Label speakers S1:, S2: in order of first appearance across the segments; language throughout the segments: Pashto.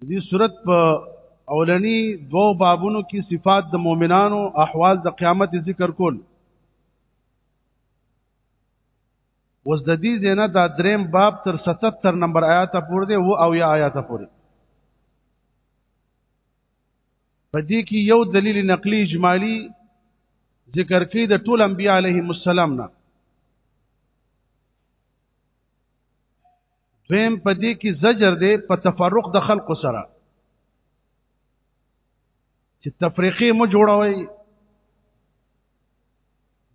S1: د دې صورت په اولنی دوو بابونو کې صفات د مؤمنانو احوال د قیامت ذکر کول اوس د دې زینه دا دریم باب تر 77 نمبر آیات پورې دی او او یا آیات پورې په دې کې یو دلیل نقلی اجمالی ذکر کوي د ټول انبیاء علیهم السلام نه دویم په دې کې زجر دی په تفرق د خلکو سره چې تفریقې مو جوړوي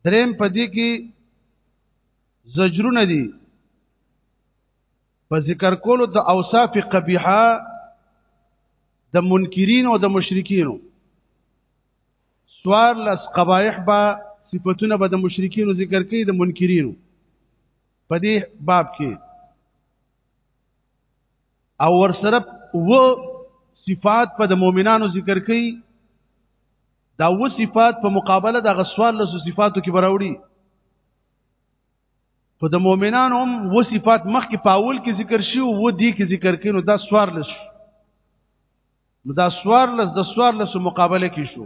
S1: دریم په دې کې زجرونه دي په ذکر کولو د اوصاف قبیحه د منکرین او د مشرکینو سوار لس قبایح با صفاتونه به د مشرکینو ذکر کوي د منکرینو په دې باب کې او ور سره و صفات په د مؤمنانو ذکر کړي دا و صفات په مقابله د غسوال له صفاتو کې براوړي خو د مؤمنانو هم و صفات مخکې په اول کې ذکر شي او و دې کې ذکر کړي نو دا سوار لس نو دا سوار لس د سوار لس مقابله کې شو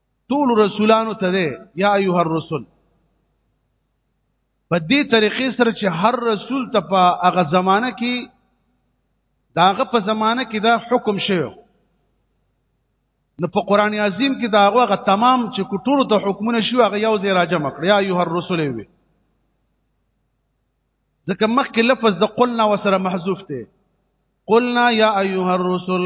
S1: ټول رسولانو ته دی یا ایه الرسل په دې طریقې سره چې هر رسول ته په هغه زمانہ کې داغه په زمانہ کې دا حکم شوی نو په قران عظیم کې دا هغه تمام چې کوټور ته حکمونه شو هغه یو ځای راجم کړ یا ایه الرسل وی ځکه مخکې لفظ د قلنا وسره محذوف دی قلنا یا ایه الرسل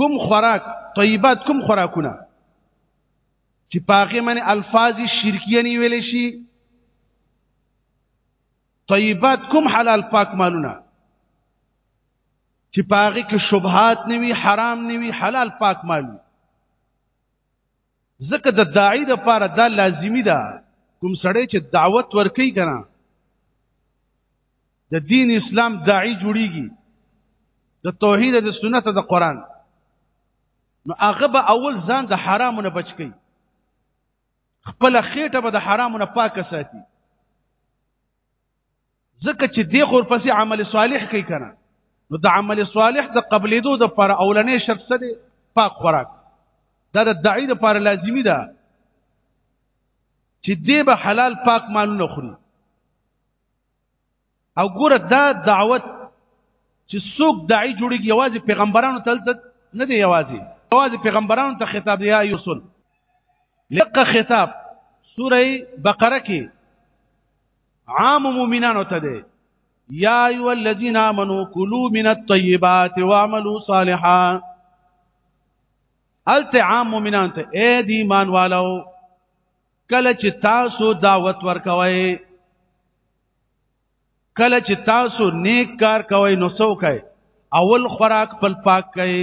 S1: کوم خوراک طیبات کوم خوراکونه چې پاغه من الفاظ شرکیه نه ویل شي طیبات کوم حلال پاک مالونه چې پاغه کې شبهات نه وي حرام نه وي حلال پاک مال وي ځکه د داعی د پاره دا لازمی ده کوم سړی چې دعوت ورکي کنه د دین اسلام داعی جوړیږي د توحید د سنت د قران نو هغه به اول ځان د حرامو نه بچ کی خپل خېټه به د حرامو نه پاکه ساتي ځکه چې دی خور پسې عمل صالح کوي کنه نو د عمل صالح د قبلېدو د پر اولنې شرط څه دی پاک خوراک دا د داعی د پر لازمی ده چې دی به حلال پاک مالونه خوري او ګوره دا دعوت چې څوک داعی جوړیږي یوازې پیغمبرانو ته نه دی یوازې یوازې پیغمبرانو ته خطاب دی یا یوسل لقه خطاب سوره بقره کې عام مؤمنانو ته دی یا ایو الذین آمنو کلوا من الطیبات واعملوا صالحا الت عام مؤمنان ته اے دی ایمان والو کله چې تاسو دعوت ورکوي کله چې تاسو نیک کار کوئ نو څوک اول خوراک پل پاک کوي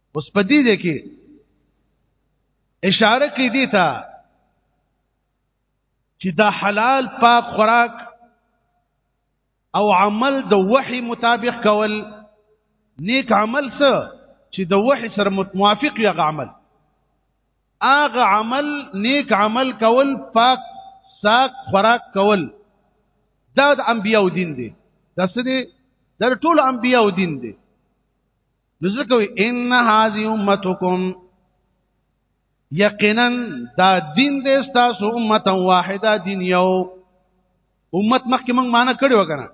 S1: اوس په دې ده کې اشاره کې دي ته چې دا حلال پاک خوراک او عمل د وحي مطابق کول نیک عمل څه چې د وحي سره موافق یا عمل اغه عمل نیک عمل کول پاک ساک خوراک کول دا د انبیو دین دی دا څه دی دا ټول انبیو دین دی نزدکوي ان هذه امتکم یقینا دا دین دې تاسو امه واحده دین یو امت مخکې موږ معنا کړی وکنه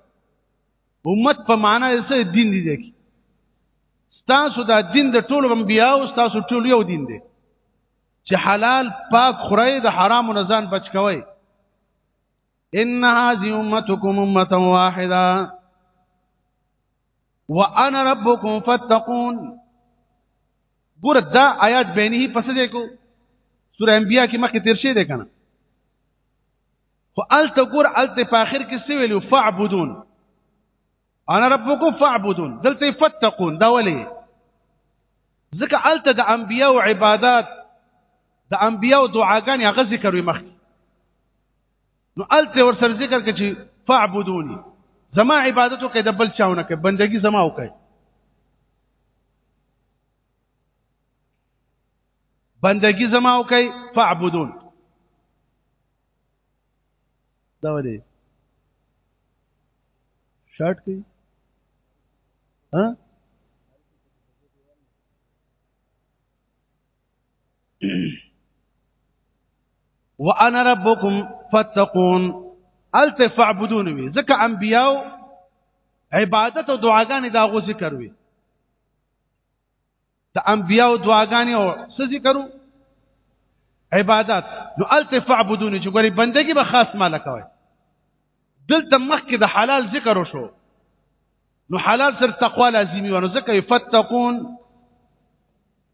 S1: امت په معنا یې څه دین دی دی تاسو دا دین د ټولو انبیا او تاسو ټول یو دین دی چې حلال پاک خورئ د حرام نه ځان بچ کوئ ان هذه امتكم امه واحده وانا ربکم فتقون ګور دا آیات بینه پس دی کو سوره انبیاء کې مخکې تیر شي دی کنه خو الته ګور الته په اخر کې څه ویلو فعبدون انا ربکم فعبدون دلته فتقون دا ولی ځکه الته د انبیاء او عبادت د انبیاء او دعاګانې هغه ذکر وي مخکې نو الته ور سره ذکر کړي چې فعبدوني زما عبادت وکړي د بل چاونه کوي بندگی زما وکړي بندگی زما وکړي فعبدون دا ولې شارټ کوي ها وانا ربكم فاتقون التف فاعبدون وی ځکه انبیاو عبادت او دعاګانې دا غو ذکر وی د انبیاو دعاګانې او څه ذکر وو عبادت نو الته فعبدون چې ګوري بندگی به خاص مال کوي دلته مخکې د حلال ذکر وشو نو حلال سره تقوا لازمي ونه ځکه فتقون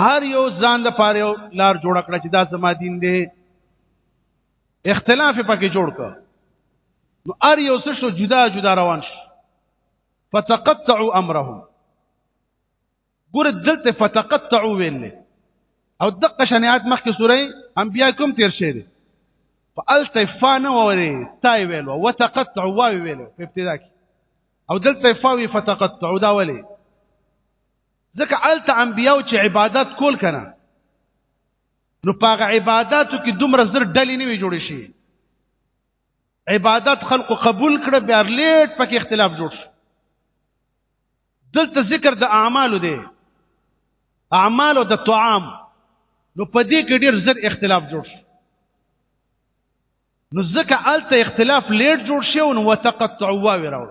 S1: هر یو ځان لپاره یو لار جوړ کړ چې دا زما دین دی اختلاف پکې جوړ کړ نو ار یو څه شو جدا جدا روان شو فتقطعوا امرهم ګور دلته فتقطعوا ویل او دقه شنیات مخکې سورې انبیا کوم تیر شه دي فالته فانه وری تای ویل او وتقطعوا واو ویل په ابتدا کې او دلته فاوی فتقطعوا دا ولي ځکه الته انبیاو چې عبادت کول کنه نو پاغه عبادتو کې دومره زر ډلې نه وی جوړې شي عبادت خلق قبول کړ بیا لیټ پکې اختلاف جوړ شو دلته ذکر د اعمالو دی اعمالو د طعام نو په دې کې ډیر زر اختلاف جوړ شو نو ځکه الته اختلاف لیټ جوړ شو نو وتقطعوا وراوړ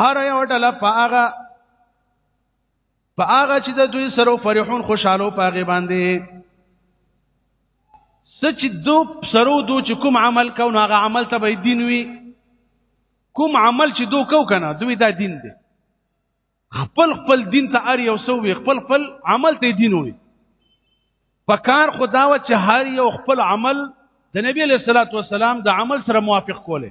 S1: هر یو ډله په هغه په هغه چې د دوی سره فرحون خوشاله په هغه باندې سچ دو سرو دو چې کوم عمل کو نو هغه عمل ته به دین وي کوم عمل چې دو کو کنه دوی دا دین دی خپل خپل دین ته ار یو سو وي خپل خپل عمل ته دین وي پکار خداوت چې هر یو خپل عمل د نبی له صلوات و سلام د عمل سره موافق کوله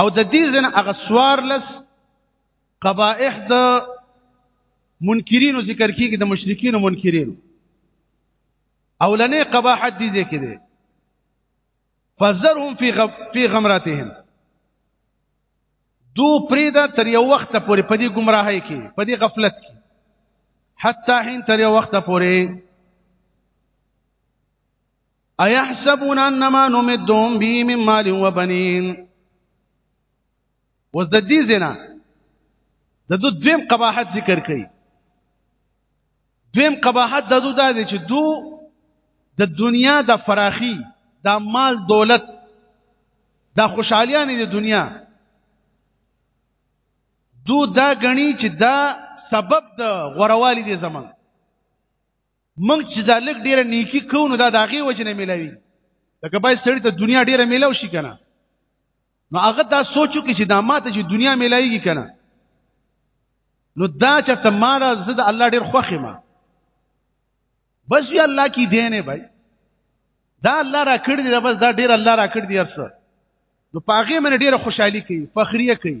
S1: او د دې ځنه هغه سوار لس قبائح د منکرینو ذکر کیږي د مشرکین منکرینو اولنې قباحت دي ذکر دي فزرهم فی غب فی غمراتهم دو پریدا تر یو وخت پورې په دې گمراهۍ کې په دې غفلت کې حتی حين تر یو وخت پورې ايحسبون انما نمدهم به من مال وبنين وز د دې زنا د دو دویم قباحت ذکر کړي دویم قباحت د دو دا دی چې دو د دنیا د فراخي د مال دولت د خوشحالیانې د دنیا دو دا غني چې دا سبب د غوروالي دي زمون موږ چې دا لګ ډیره نیکی کوو نو دا د هغې وجه نه ملاوي لکه باید سړی ته دنیا ډیره میلاو شي که نه نو هغه دا سوچو کې چې دا ما ته چې دنیا میلایږي که نه نو دا چې ته ما را زه د الله ډیر خوښ یم بس وی الله کی دین ہے بھائی دا الله را کړ دی بس دا ډیر الله را کړ دی ارسه نو پاغه من ډیر خوشحالي کوي فخریه کوي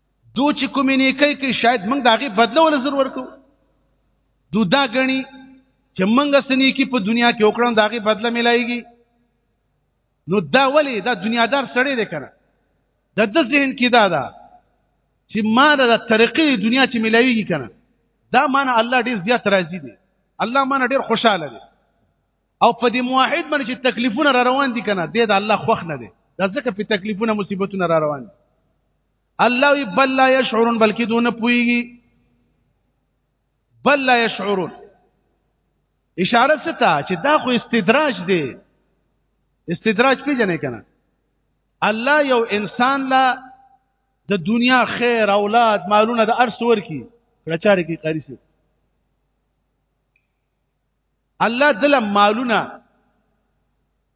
S1: دو چې کومې نیکۍ کوي شاید موږ د هغې بدله وله ضرور کوو دو دا ګڼي چې موږ څه نیکي په دنیا کې وکړو د هغې بدله میلایږي نو دا ولې دا دنیادار سړی دی که نه د ده ذهن کې دا ده چې ما د طریقې دنیا چې میلایږي که نه دا معنی الله ډېر زیات راضي دی الله معنی ډېر خوشحاله دی او په دې موحد باندې چې تکلیفونه را روان دي که نه دی د الله خوښ نه دی دا ځکه په تکلیفونه مصیبتونه را روان دي الله وی بل لا يشعرون بلکې دون پويږي بل لا يشعرون اشاره ستا چې دا خو استدراج دی استدراج پیژنې کنه الله یو انسان لا د دنیا خیر اولاد مالونه د ارث ورکی کړچاره کی قاری سي الله دل مالونه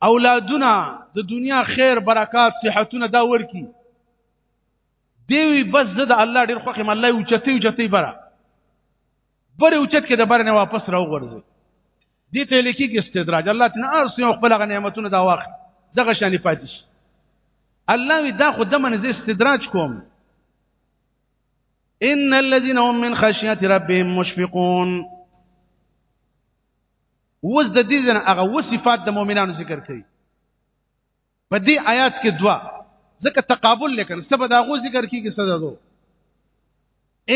S1: اولادونه د دنیا خیر برکات صحتونه دا ورکی دیوی بس زه د الله ډیر خوښم الله یو چته یو چته برا بره یو چت کې د بره نه واپس راو غورځي دې ته لیکي کې استدراج الله تعالی ارس یو خپل غ نعمتونه دا واخ دغه شان پاتې شي الله وی دا خو دمن زه استدراج کوم ان الذين هم من خشيه ربهم مشفقون وز د دې نه هغه و صفات د مؤمنانو ذکر کړي په دې آیات کې دوا ځکه تقابل لیکن سبا دا غو ذکر کیږي صدا دو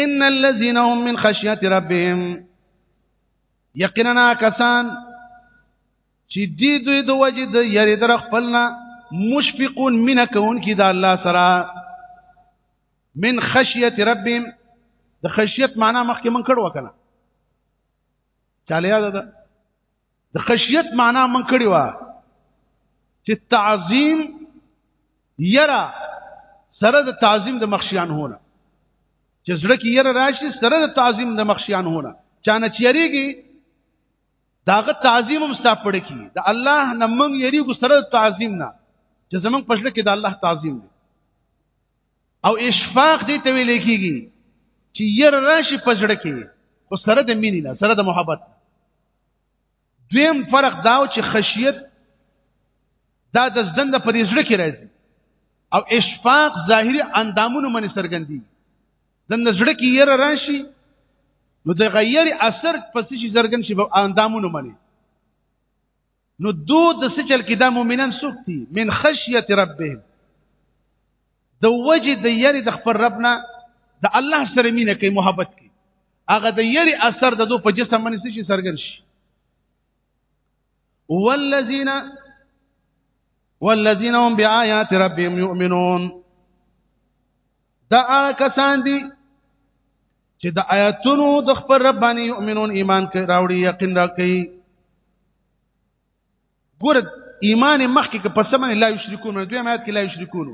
S1: ان الذين هم من خشيه ربهم یقینا کسان چې دې دوی د وجه د یری در خپلنا مشفقون من کون کی د الله سره من خشیت ربهم د خشیت معنا مخکې من کړو کنه چاله یاد ده د خشیت معنا من کړی و چې تعظیم یرا سره د تعظیم د مخشیان هونه چې زړه کې یره راشي سره د تعظیم د مخشیان هونه چانه چیریږي داغه تعظیم هم ستا پړ کی د الله نه مونږ یریږو سره د تعظیم نه چې زمونږ پښله کې د الله تعظیم دی او اشفاق دې ته ویل کېږي چې ير راشي پزړه کې خو سره د مینې نه سره د محبت دویم فرق داو چې خشیت دا د ځند په دې زړه کې راځي او اشفاق ظاهري اندامونو باندې څرګندي د نزړه کې ير راشي نو د غیر اثر پس شي زرګن شي په اندامونو باندې نو دو د سچل کې دا مؤمنان څوک دي من خشیت ربهم د وجه د یری د خپل ربنا د الله سره مینه کوي محبت کوي هغه د یری اثر د دو په جسم باندې شي سرګن شي والذین والذین هم بیاات ربهم یؤمنون دا هغه کسان دي چې د آیاتونو د خبر رب باندې یؤمنون ایمان کوي راوړي یقین را کوي ګور ایمان مخکې که په سمه لا یشرکون دوی آیات کې لا یشرکون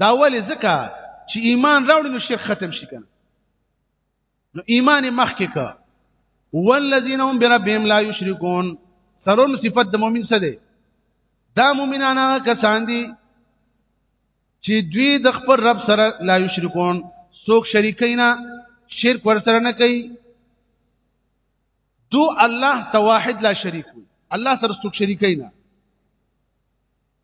S1: دا ولې ځکه چې ایمان راوړي نو شرک ختم شي کنه نو ایمان مخکې کا والذین هم بربهم لا یشرکون سرون صفت د مؤمن څه دی دا مؤمنان هغه کسان دي چې دوی د خپل رب سره لا یشرکون څوک شریکینا شرک ور سره نه کوي دو الله ته واحد لا شریک وي الله سره څوک شریکینا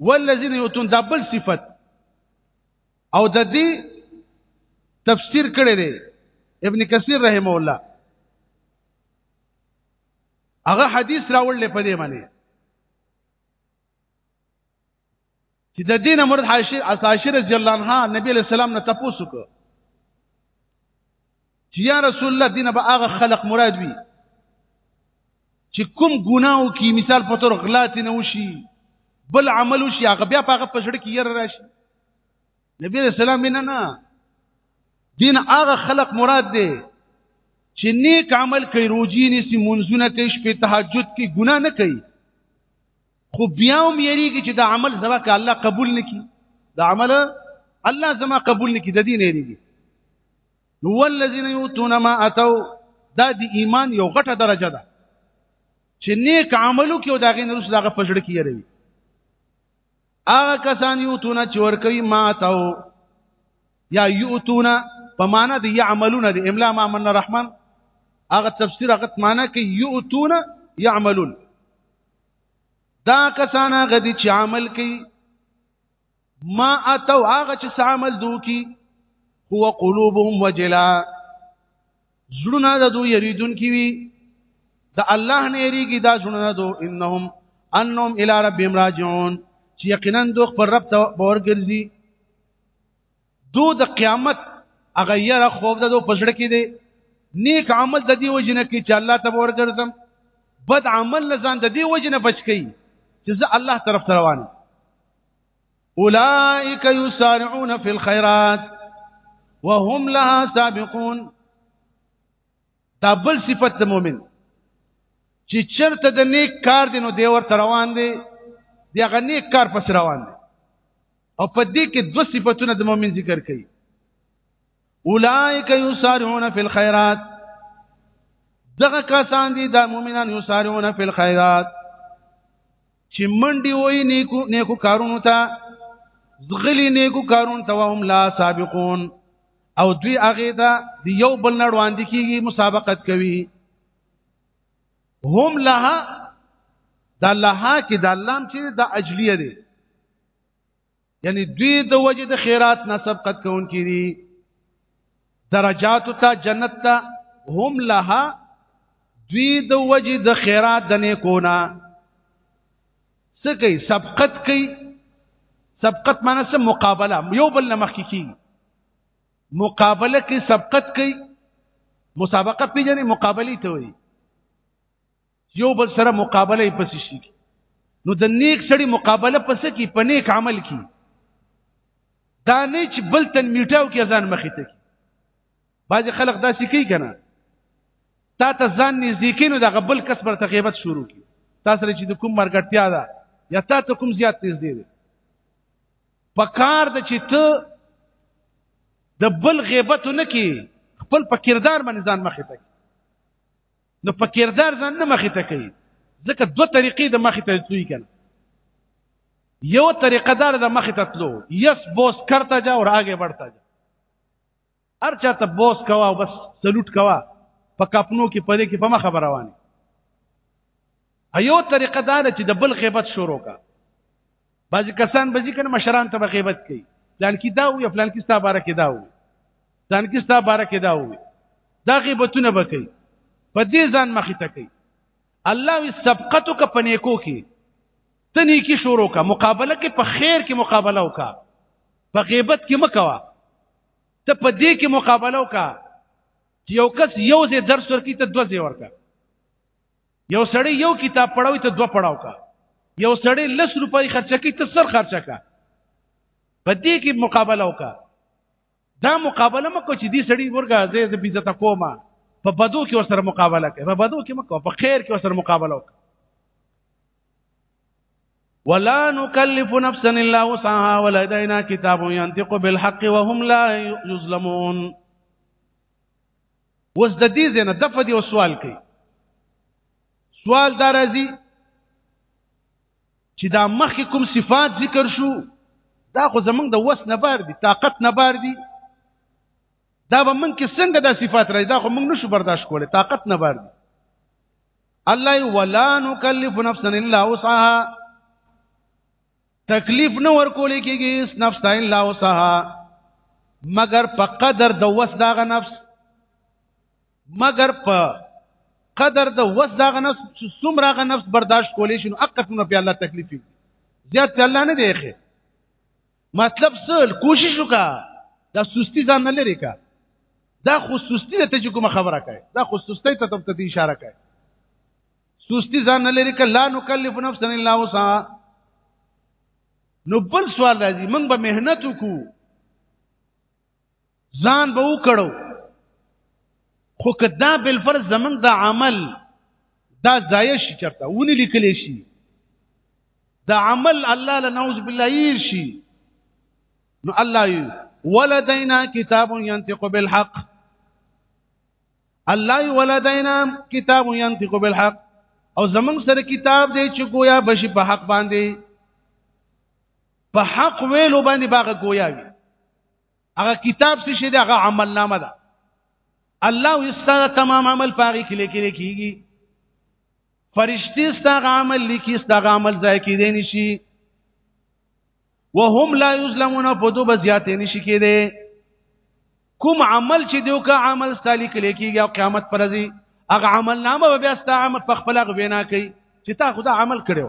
S1: والذین یؤتون دا بل صفت او د دې تفسیر کړی دی ابن کثیر رحم الله هغه حدیث راوړل په دې معنی چې د دین مرد حاشر اساشر رضی الله عنها نبی علیہ السلام نه تاسو کو چې یا رسول الله دینه به هغه خلق مراد وي چې کوم ګناو کې مثال په تور غلط نه وشي بل عمل وشي هغه بیا په هغه پښړ کې ير راشي نبی رسول الله مینه نه دین هغه خلق مراد دی چې نیک عمل کوي روزي نيسي منځونه کوي شپې تهجد کوي ګناه نه کوي خو بیا هم یریږي چې دا عمل زما که الله قبول نکړي دا عمل الله زما قبول نکړي د دې نه یریږي نو والذین یؤتون ما اتوا دا د ایمان یو غټه درجه ده چې نیک عملو کې او دا غین رسول هغه پجړ کې یری هغه کسان یؤتون چې ور کوي ما اتوا یا یؤتون په معنا د یعملون د املا ما من الرحمن هغه تفسیر هغه معنا کې یؤتون یعملون دا کسان هغه دي چې عمل کوي ما اتو هغه چې عمل دوکي هو قلوبهم وجلا زړونه د دوی یریدون کی وی د الله نه یریږي دا زړونه دو انهم انهم الى ربهم راجعون چې یقینا دوی خپل رب ته ورګرځي دو د قیامت هغه یره خوب د دو پسړه کې دی نیک عمل د دې وجنه کې چې الله ته ورګرځم بد عمل نه ځان د دې وجنه بچ کی چې زه الله طرف ته روان اولئک یسارعون فی الخيرات وهم لها سابقون دا بل صفت د مؤمن چې چرته د نیک کار دی نو دی ورته روان دی دی هغه نیک کار پس روان دی او په دې کې دوه صفاتونه د مؤمن ذکر کړي اولائک یسارعون فی الخيرات دغه کسان دي د مؤمنان یسارعون فی الخيرات چې منډي وای نیکو نیکو کارونو ته زغلی نیکو کارون ته وهم لا سابقون او دوی هغه دا د یو بل نه وړاندې کیږي مسابقت کوي هم لها دا لها کې دا لام چې دا اجلیه دی یعنی دوی د وجه د خیرات نه سبقت کوون کیږي درجات ته جنت ته هم لها دوی د وجه د خیرات د نیکونه څه کوي سبقت کوي سبقت معنی څه مقابله یو بل نه مخکې کیږي مقابله کې سبقت کوي مسابقه پیژنې مقابله ته وایي یو بل سره مقابله یې پسې شي نو د نیک سړي مقابله پسې کې په نیک عمل کې دا نه چې بل تن میټاو کې ځان مخې ته بعضی خلک دا سکی کنه تا ته ځان نږدې کینو د غبل کس پر تغیبت شروع کی تاسو لري چې د کوم مرګټیا ده یا تا ته کوم زیات نږدې دی پکار د چې ته د بل غیبت نه کی خپل په کردار باندې ځان مخې ته نو په کردار ځان نه مخې ته کوي ځکه دوه طریقې د مخې ته تلوي کنه یو طریقه دار د مخې ته تلو یس بوس کرتا جا او آگے بڑھتا جا هر چاته بوس کوا او بس سلوټ کوا په کپنو کې پدې کې په مخه روانه ایو طریقه دا ده چې د بل غیبت شروع کا بعض کسان به ځکه مشران ته غیبت کوي پلان کې دا وي پلان کې ستا بار کې دا وي پلان کې ستا بار کې دا وي دا غیبتونه به کوي په دې ځان مخې ته کوي الله وي سبقتو کا پنیکو کې تنی کی شروع کا مقابله کې په خیر کې مقابله وکا په غیبت کې مکوا ته په دې کې مقابله وکا چې یو کس یو ځای درس ورکی ته دوه ځای ورکا یو سړی یو کتاب پڑھاوي ته دوه پڑھاو کا یو سړی لس روپۍ خرچه کوي ته سر خرچه کا په دې کې مقابله وکا دا مقابله مکو چې دې سړی ورګه زه زه بیزت کومه په بدو کې ورسره مقابله کوي په بدو کې مکو په خیر کې ورسره مقابله وکړي ولا نكلف نفسا الا وسعها ولدينا كتاب ينطق بالحق وهم لا يظلمون وس د دې زنه د فدی او سوال کوي سوال دا راځي چې دا مخکې کوم صفات ذکر شو دا خو زمونږ د وس نه بار دي طاقت نه بار دي دا به مونږ کې څنګه دا صفات راځي دا خو مونږ نشو برداشت کولی طاقت نه بار دي الله ولا نکلف نفسا الا وسعها تکلیف نه ورکول کېږي نفس ته الا وسعها مگر په قدر د وس داغه نفس مگر په قدر د وس داغه نفس چې څومره غ نفس برداشت کولی شي نو اقصونه په الله تکلیف زیات الله نه دی ښه مطلب سل کوشش وکا دا سستی ځان نه لري کا دا خو سستی ته چې کوم خبره کوي دا خو سستی ته تم ته اشاره کوي سستی ځان نه لري کا لا نکلف نفسا الا وسعها نو بل سوال راځي موږ به مهنت وکړو ځان به وکړو خو کدا بل فرض زمنګ دا عمل دا ضایع شي چرته ونی لیکل شي دا عمل الله لنعوذ بالله یې شي نو الله یې ولدینا کتاب ينطق بالحق الله یې ولدینا کتاب ينطق بالحق او زمنګ سره کتاب دی چې گویا بشي په حق باندې په حق ویلو باندې باغ گویا وي هغه کتاب څه شي دغه عمل نامه ده الله واستغه تمام عمل پاغي کې لیکل کیږي فرشتي ستغه عمل لیکي ستغه عمل ځای کې دی نشي وهم لا یظلمون په دوه بزیات نشي کېده کوم عمل چې دیو کا عمل سالک لیکيږي او قیامت پر ځي هغه عمل نامه بیا ست عمل په خپل غوینا کوي چې تا خدا عمل کړو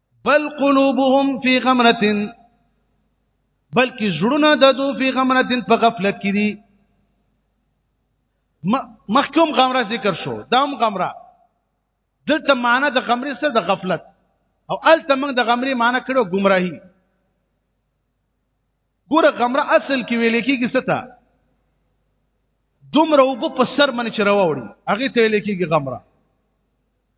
S1: بل قلوبهم فی غمرت بلکې زړونه د دو فی غمرت په غفلت کې دي مخکوم غمره ذکر شو دام غمره دلته معنی د غمرې سره د غفلت او الته موږ د غمرې معنی کړو گمراهي ګوره غمره اصل کې ویل کېږي ستا دومره وب په سر باندې چې راوړي هغه ته ویل کېږي غمره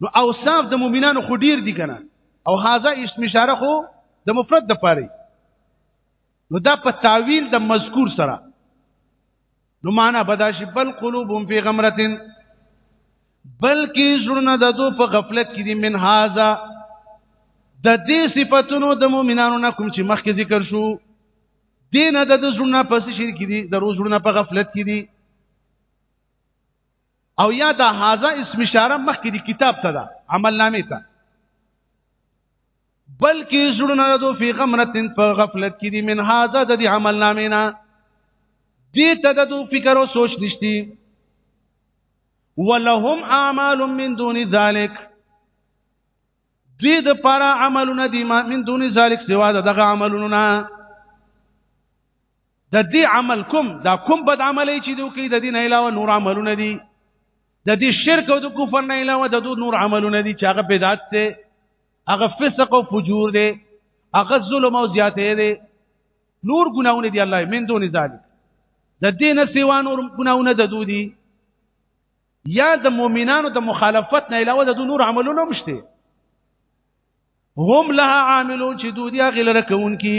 S1: نو اوصاف د مؤمنانو خو ډیر دي کنه او هاذا اسم اشاره خو د مفرد د پاره نو دا په تعویل د مذکور سره نو معنا بداشي بل قلوبهم فی غمرتن بلکې زړونه د دو په غفلت کې دي من هاذا د دې صفاتونو د مؤمنانو نه کوم چې مخکې ذکر شو دینه د زړونه په شرک دي د روزونه په غفلت کې دي او یا دا هاذا اسم اشاره مخکې د کتاب ته ده عمل نامه ته بلکې زړونه دو فی غمرتن په غفلت کې دي من هاذا د دې عمل نامه نه دې ته د دو فکر او سوچ نشتی ولهم اعمال من دون ذلک دې د پاره عملونه دي ما من دون ذلک سوا دغه عملونه د دې عمل کوم دا کوم بد عمل چې دوی کوي د دین علاوه نور عملونه دي د دې شرک او د کفر نه علاوه د دوی نور عملونه دي چې هغه بدعت دي هغه فسق او فجور دي هغه ظلم او زیاته دي نور ګناونه دي الله من دون ذلک د دې نه سیوا نور ګناونه د دوی دي یا د مؤمنانو د مخالفت نه علاوه د دوی نور عملونه هم شته هم لها عاملون چې دوی هغه لره کوونکي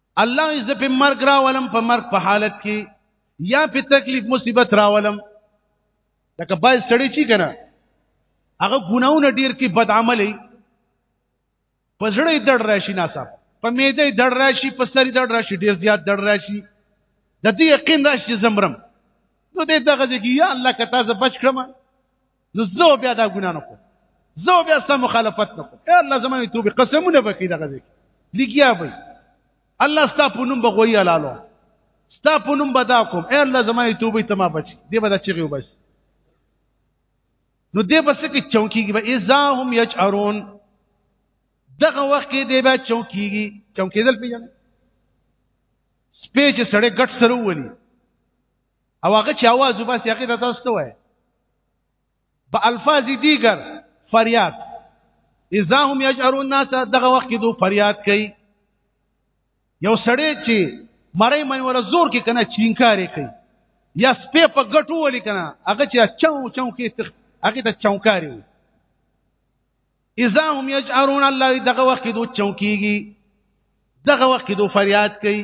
S1: الله یې زه په مرګ راولم په مرګ په حالت کې یا په تکلیف مصیبت راولم لکه بای سړی چی کنه هغه ګناونه ډیر کې بد عملی پزړې دړ راشي ناسب په میدې دړ راشي په سری دړ راشي ډیر زیات دړ راشي د دې یقین راشي زمرم نو دې دغه ځکه یا الله کته ز بچ کړم نو زه بیا دا ګناه نکوم زه بیا سم مخالفت نکوم اے الله زمانه توبه قسمونه بکی دغه ځکه لګیا وي الله ستا په نوم بغوي لاله ستا په نوم بدا کوم اے الله زمانه توبه ته ما بچ دی بدا چغي وبس نو دی بس کې چونکیږي به اذا هم یجرون دغه وخت کې دی به چونکیږي چونکیدل پیژنه سپېچ سړې ګټ سره ونی او هغه چې आवाज وباسي هغه ته تاسو ته وایي په الفاظ دیګر فریاد اذا هم یجرون الناس دغه وخت کې دوی فریاد کوي یو سړی چې مړی مې ور زور کې کنه چینکارې کوي یا سپې په ګټو ولي کنه هغه چې چاو چاو کې هغه ته چونکاري وي اذا هم یجرون الله دغه وخت کې دوی چونکیږي دغه وخت کې دوی فریاد کوي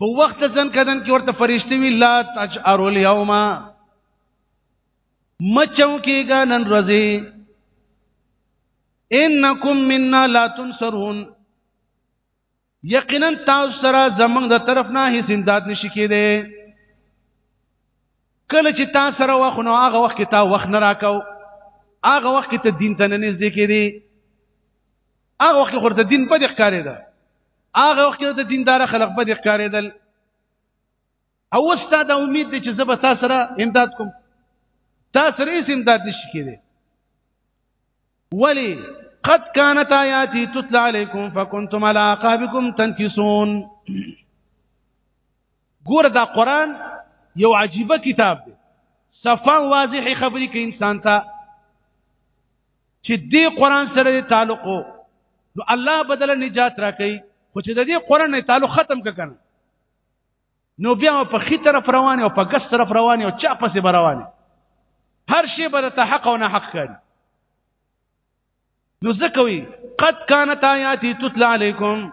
S1: په وخت د ځن کدن کې ورته فرشتي وی لا تجعر اليوم مچو کېګا نن ورځې انکم منا لا تنصرون یقینا تاسو سره زمنګ د طرف نه هیڅ امداد نشي کېده کله چې تاسو سره وخت نو هغه وخت کې تا وخت نه راکاو هغه وخت کې ته دین ته نه نږدې کېدی هغه وخت خو د دین په دې ښکارې ده هغه وخت د دیندار خلک په دې ښکارې دل او استاد امید دې چې زب تاسو سره امداد کوم تاسو سره یې امداد نشي کېږي ولی قد كانت آياتي تتلى عليكم فكنتم على عقابكم تنكسون ګور دا قران یو عجیبه کتاب دی صفان واضح خبرې کوي انسان ته چې دې قران سره تعلق نو الله بدل نجات راکړي خو چې د دې قران نه تعلق ختم کړي نو بیا په خي طرف روانه او په ګس طرف روانه او چا پسې روانه هر شی به ته حق او نه حق کړي نو ځکه وي قد كانت آياتي تتلى عليكم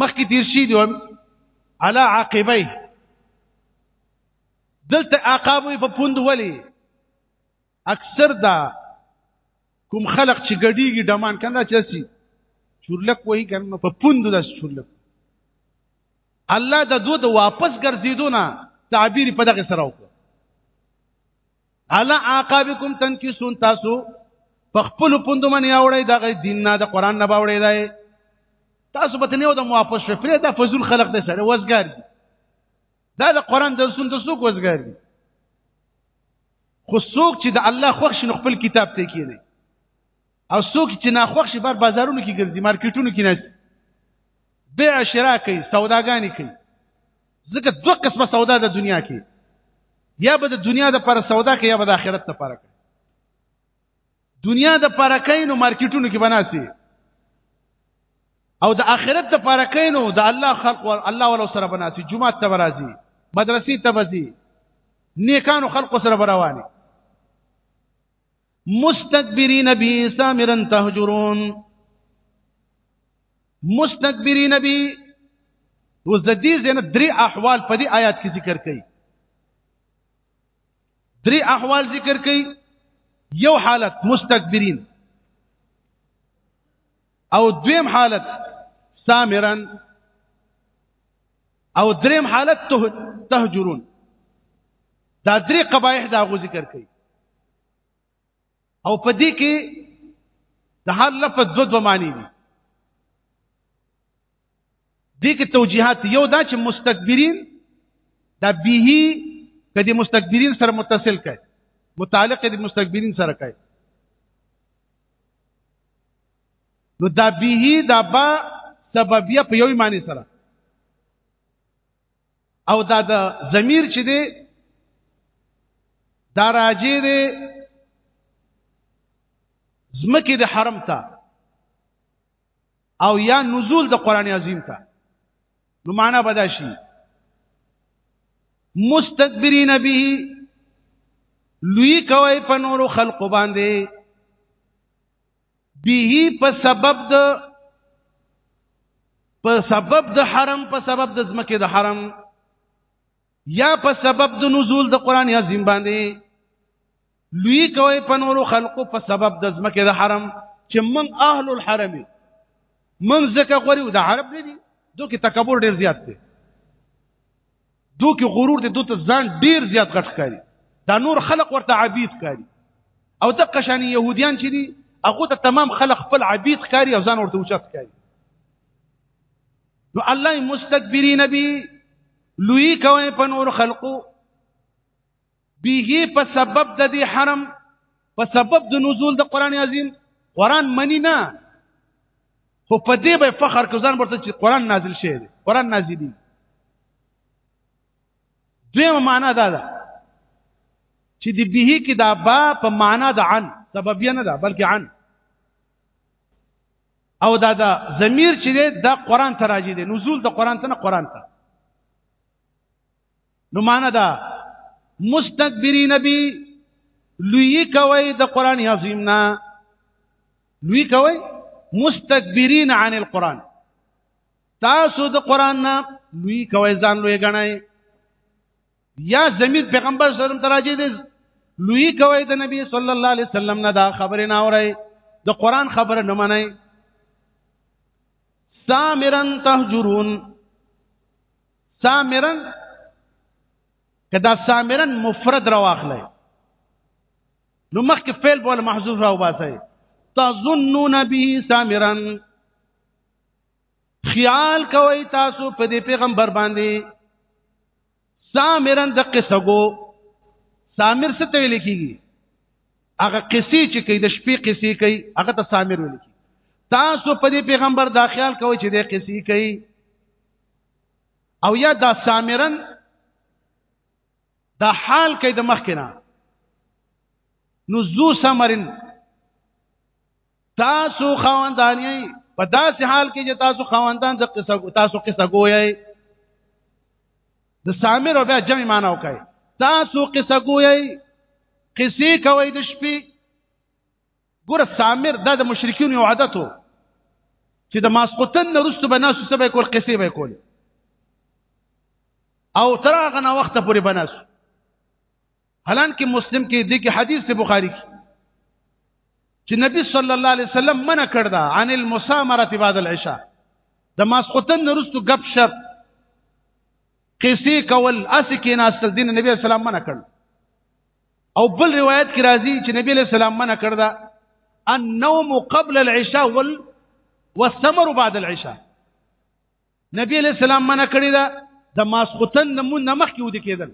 S1: مخکې تیر شي دی على عاقبيه دلته عقابوي په پوند ولي اکثر دا کوم خلق چې ګډيږي ډمان کنه چاسي چورلک وای کنه په پوند داس چورلک الله د دوه د واپس ګرځیدو نه تعبیر په دغه سره وکړه الا عقابکم تنکسون تاسو په خپل پوند باندې اوړی دا غي دین نه د قران نه باوړی دی تاسو به نه و د موافق شو پرې دا فزول خلق دی سره وزګار دی دا د قران د سن د سوق وزګار دی خو سوق چې د الله خوښ نو خپل کتاب ته کینی او سوق چې نه خوښ بار بازارونو کې ګرځي مارکیټونو کې نه بیع شراء کوي سوداګانی کوي ځکه دوه قسمه سودا د دنیا کې یا به د دنیا د پر سودا کې یا به د آخرت لپاره کې دنیا د پر کینو مارکیټونو کې بناسي او د آخرت د پر کینو د الله خلق او الله ولو سره بناسي جمعه ته برازي مدرسې ته بزي نیکانو خلق سره برواني مستكبرين به سامرا تهجرون مستكبرين به اوس د دې ځنه درې احوال په دې آیات کې ذکر کړي درې احوال ذکر کړي یو حالت مستكبرين او دویم حالت سامرا او دریم حالت تهجرون دا درې قبایح دا غو ذکر کړي او په دې کې د هر لفظ دو دو معنی دي دې کې توجیهات یو دا چې مستكبرین دا به کدي مستكبرین سره متصل کړي متعلق دي مستكبرین سره کړي نو دا به دا با سببیه په یوې معنی سره او دا د ضمیر چې دی دا راجی دی زمکه د حرم ته او یا نزول د قران عظیم ته نو معنا بدا شي مستكبرین به لوی کوي په نورو خلق باندې به په سبب د په سبب د حرم په سبب د زمکه د حرم یا په سبب د نزول د قران عظیم باندې لوی کوي په نورو خلقو په سبب د زمکه د حرم چې من اهل الحرم من زکه غوري د عرب نه دي دوی تکبر ډیر زیات دی دو کې غرور دی دو ته ځان ډیر زیات غټ ښکاري دا نور خلق ورته عبید ښکاري او د قشانی يهوديان چې دي هغه ته تمام خلق خپل عبید ښکاري او ځان ورته اوچت ښکاري نو الله مستكبرين به لوی کوي په نور خلقو بیګی په سبب د دې حرم په سبب د نزول د قران عظیم قران منی نه خو په دې به فخر کوزان ورته چې قران نازل شوی دی قران نازل دی دویمه معنا دا ده چې د به کې دا با په معنا د عن سبب نه ده بلکې عن او دا دا ضمیر چې ده د قران ته راځي دی نزول د قران ته نه قران ته نو معنا دا مستكبرين به لوی کوي د قران عظیم نه لوی کوي مستكبرين عن القران تاسو د قران نه لوی کوي ځان لوی غنئ یا زمير پیغمبر صلی الله علیه وسلم تراجه دي لوی کوي د نبی صلی الله علیه وسلم نه دا خبره نه اوري د قران خبره نه منئ سامرن تهجرون سامرن کدا سامرن مفرد رواخلای نو مخکې فعل بول محذوف راو باسي تظنون به سامرا خیال کوي تاسو په دې پیغمبر باندې سامرا د قصګو سامر څه ته ویل کیږي هغه قصې چې کوي د شپې قصې کوي هغه ته سامر ویل کیږي تاسو په دې پیغمبر دا خیال کوي چې د قصې کوي او یا دا سامرن دا حال کې د مخکنه نو ذو سامرن تاسو خواندان یې په داسې حال کې چې تاسو خواندان د قصه تاسو قصه ګویې د سامر او بیا جمع معنا وکړي تاسو قصه ګویې قصې کوي د شپې ګور سامر دا د مشرکین یو عادت وو چې د ماسختن نه رسو به ناسو سبا کول قصې به کول او تر هغه نه وخت پورې بناسو حالان کې مسلم کې د کې حدیث ته بخاری کې چې نبی صلی الله علیه وسلم منع کړ دا عن المسامره بعد العشاء د ماسختن نه رسو غب شپ قصې کول اس کې ناستل دین نبی اسلام منع کړ او بل روایت کې راځي چې نبی له سلام منع کړ دا النوم قبل العشاء وال والثمر بعد العشاء نبی له سلام منع کړی دا د ماسختن د مون نمخ کې ودی کېدل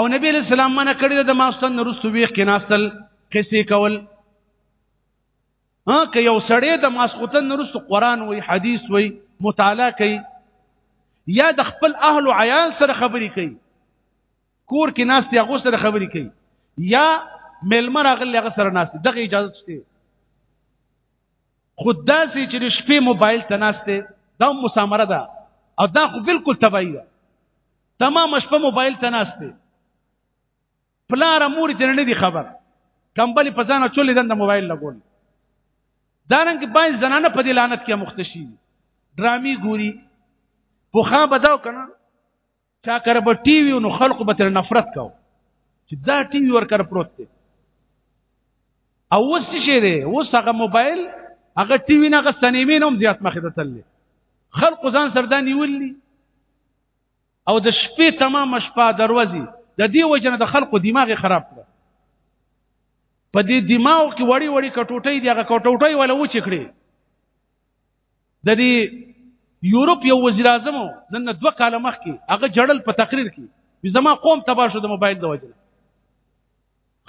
S1: او نبی له سلام منع کړی دا د ماسختن رسو ویخ کې ناستل قصې کول ها که یو سړی د ماسختن رسو قران وای حدیث وای مطالعه کوي یا د خپل اهل او عیال سره خبرې کوي کور کې ناس دی هغه سره خبرې کوي یا ملمه راغلی هغه سره ناس دی دغه اجازه شته خود داسې چې د شپې موبایل ته ناس دی دا مسامره ده او دا خو بالکل تبعی ده تمام شپه موبایل ته ناس دی پلار مور ته نه دی خبر کمبلې په ځان چولې دند موبایل لګول دارنګ باندې زنانه په دې لعنت کې مختشي ډرامي ګوري په خا بداو کنه چا کر به ټي وي نو خلق به تر نفرت کاو چې دا ټي وي ور کر پروت دی او اوس څه دی اوس هغه موبایل هغه ټي وي نه هغه سنیمین هم زیات مخې ته تللی خلق ځان سردا نیوللی او د شپې تمام شپه دروازي د دې وجنه د خلقو دماغ خراب کړ په دې دماغ کې وړي وړي کټوټي دی هغه کټوټي ولا و چکړي د دې یورپ یو وزیر اعظم نن دوه کاله مخکې هغه جړل په تقریر کې زما قوم تبا شو د موبایل د وجه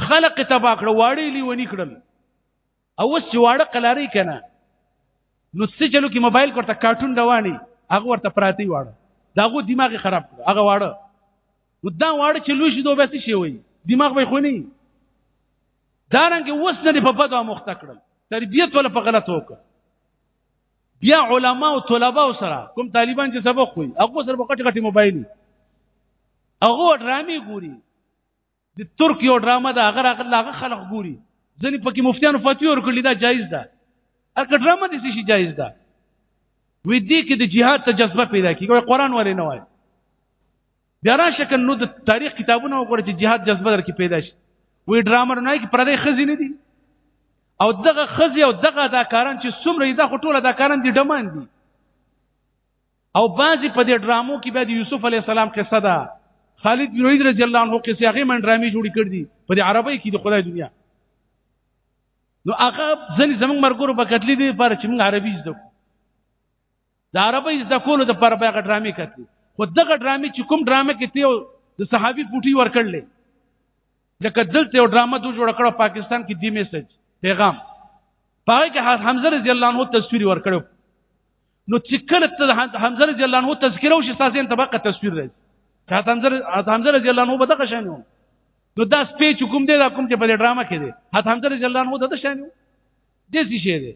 S1: خلق تبا کړ واړی لیونی کړل او اوس چې واړه قلاری کنه نو څه چلو کې موبایل کوته کارټون رواني هغه ورته پراتی واړه داغه دماغ خراب کړ هغه واړه نو دا واړه چې لوی شي دوه بس شي وي دماغ به خوني دارنګ اوس نه په بدو مخته کړل تربیت ولا په غلط وکړ بیا علما او طلبه سره کوم طالبان چې سبق وي هغه سره په کټ کټ موبایل هغه ډرامي ګوري د ترک یو ډرامه ده هغه هغه خلق ګوري ځنې پکې مفتیانو فتوی ورکړي دا جایز ده هغه ډرامه دې شي جایز ده وې دې کې د جهاد ته جذبه پیدا کیږي قرآن ولې نه وایي بیا راشه که نو د تاریخ کتابونه وګوره چې جهاد جذبه در کې پیدا شي وی ډرامر نه کې پردې خزي نه دي او دغه خزي او دغه اداکاران چې څومره دا خټول اداکاران دي ډمان دي او بعضی په دې ډرامو کې بیا د یوسف علی السلام قصه ده خالد بن ولید رضی الله عنه قصه هغه من ډرامې جوړې کړې دي په دې عربی کې د خدای دنیا نو هغه ځنې زمنګ مرګورو په قتل دي پر چې موږ عربي زده د عربی زده کولو د پر بغه ډرامې کتلې خو دغه ډرامې چې کوم ډرامه کې ته د صحابي پوټي ورکړلې لکه دلته یو ډرامه دوه جوړ کړو پاکستان کې دی میسج پیغام پاره کې حمزه رضی الله عنه تصویر ورکړو نو چې کله ته حمزه رضی الله عنه تذکره وشي تاسو ته بقه تصویر راځي چاته حمزه حمزه رضی الله عنه به دغه شان یو نو دا سپیچ کوم دی دا کوم چې په ډرامه کې دی حتی حمزه رضی الله عنه دغه شان یو دې څه شي دی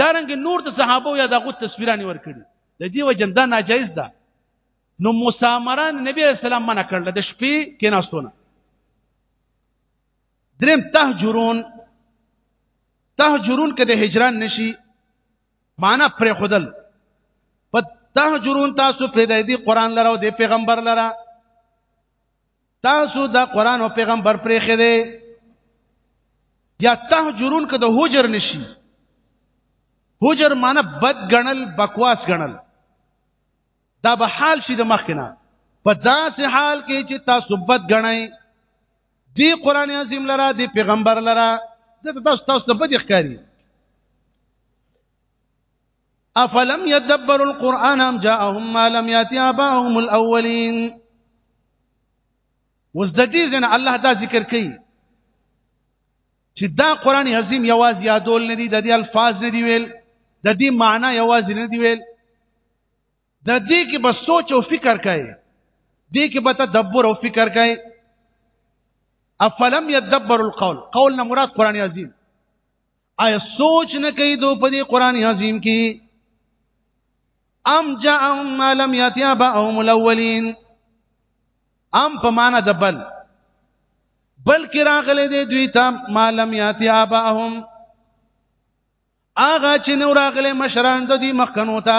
S1: دا رنګ نور د صحابه یا دغه تصویرانی ورکړي د دې وجه دا ناجایز ده نو مسامران نبی علیہ السلام منع کړل د شپې کې ناستونه دریم تهجرون تهجرون کده هجران نشي معنا پر خودل په تهجرون تاسو پر دې قران لره او د پیغمبر لره تاسو د قران او پیغمبر پرې خره یا تهجرون که د هجر نشي هجر معنی بد غنل بکواس غنل دا به حال شي د مخکنه په داسې حال کې چې تاسو بد غنئ دی قران عظیم لرا دی پیغمبر لرا دا تاسو تاسو بد ښکاری افلم يدبروا القرآن ام جاءهم ما لم يأت آباءهم الاولين وز د دې ځنه الله دا ذکر کوي چې دا قران عظیم یواز یادول نه دي د دې الفاظ نه دي ویل د دې معنی یواز نه دي ویل د دې کې بس سوچ او فکر کوي دې کې به تدبر او فکر کوي افلم يدبر القول قول نه مراد قران عظیم آیا سوچ نه کوي دو په دې قران عظیم کې ام جاءهم ما لم ياتي اباهم الاولين ام په معنا د بل بلکې راغلي دي دوی ته ما لم ياتي اباهم اغه چې نو راغلي مشران د دې مخکنو ته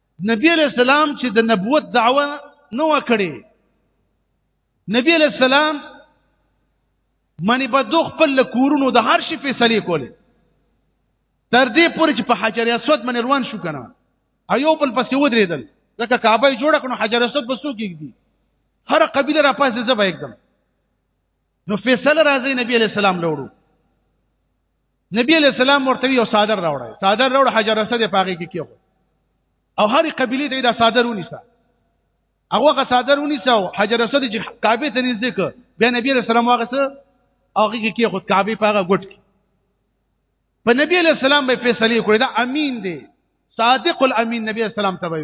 S1: نبی علیہ السلام چې د نبوت دعوه نه وکړي نبی علیہ السلام منی په دوه خپل کورونو د هر شي فیصله کوله تر دې پورې چې په حجر اسود باندې روان شو کنه ایو بل پسې ودرېدل ځکه کعبه جوړه کړو حجر اسود بسو کېږي هر قبيله را پاسې زبا एकदम نو فیصله راځي نبی علی السلام لوړو نبی علی السلام ورته یو صادر راوړی صادر راوړ حجر اسد پاګه کې کیو او هر قبیله ته دا صادر ونیسه هغه غا صادر ونیسه او حجر اسد چې کعبه ته نږدې ک بیا نبی علی السلام هغه څه هغه کې کیو کعبه پاګه ګټ کی په نبی علی السلام به فیصله کړی دا امین دی صادق الامین نبی اسلام ته وی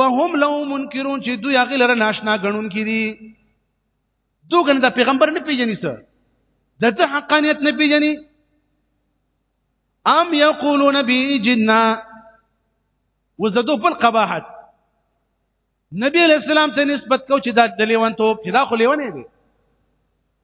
S1: فهم لو منکرون چې دوی هغه لره ناشنا غنون کړي دوی کنه د پیغمبر نه پیژني څه دته حقانیت نه پیژني ام یقولون بی جننا وزدو په قباحت نبی علیہ السلام ته نسبت کو چې دا د لیوانتوب چې دا خو لیونه دی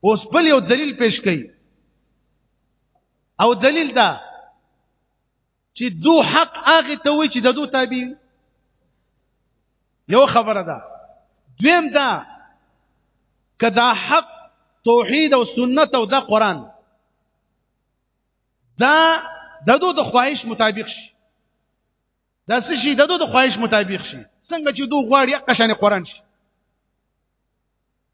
S1: اوس بل یو دلیل پیش کړي او دلیل دا چې دو حق هغه ته وي چې د دو تابع یو خبره ده دویم دا کدا حق توحید او سنت او د قران دا د دو د خواهش مطابق شي دا څه شي د دو د خواهش مطابق شي څنګه چې دو غواړي قشانه قران شي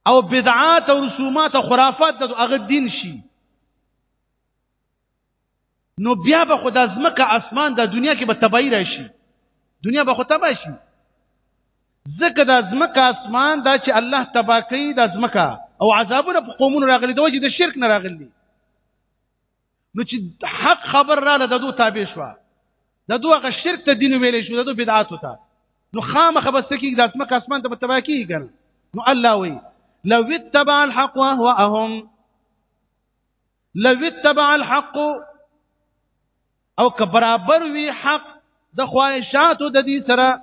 S1: او بدعات او رسومات او خرافات د هغه دین شي نو بیا به خدا زمکه اسمان د دنیا کې به تباہی راشي دنیا به خو تباہ شي ځکه د زمکه اسمان دا چې الله تباہ کوي د زمکه او عذابونه په قومونو راغلي د وجه د شرک نه راغلي نو چې حق خبر رااله د دوه تابع شو د دوه غ شرک ته دین ویلې شو د دوه بدعات ته نو خامخ بس کې د اسمه اسمان ته متبع کیږي نو الله وی لو اتبع الحق وهواهم لو اتبع الحق او که برابر وي حق د خواهشاتو د دې سره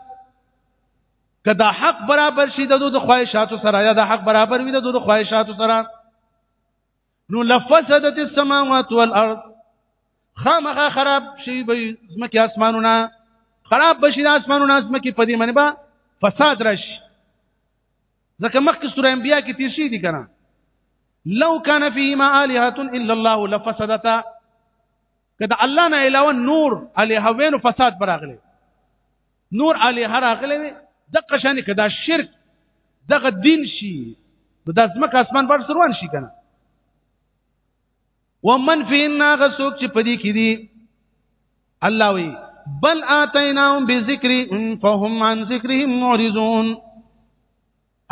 S1: که دا حق برابر شي د دوه خواهشاتو سره یا دا حق برابر وي د دوه خواهشاتو سره نو لفسدت السماوات والارض خامخا خراب شي به زمکه اسمانونه خراب بشي د اسمانونو اسمکه په دې معنی با فساد راشي ځکه مخکې سورې انبیا کې تیر شي دي کنه لو کان فیهما الہه الا الله لفسدتا کدا الله نه علاوه نور الها وینو فساد براغله نور الها راغله د قشان کدا شرک دغه دین شي نو د ځمکه اسمان بار سروان شي کنه ومن فينا غسوک چې پدی کې دي الله وی بل آتیناهم بذکر فهم عن ذکرهم معرضون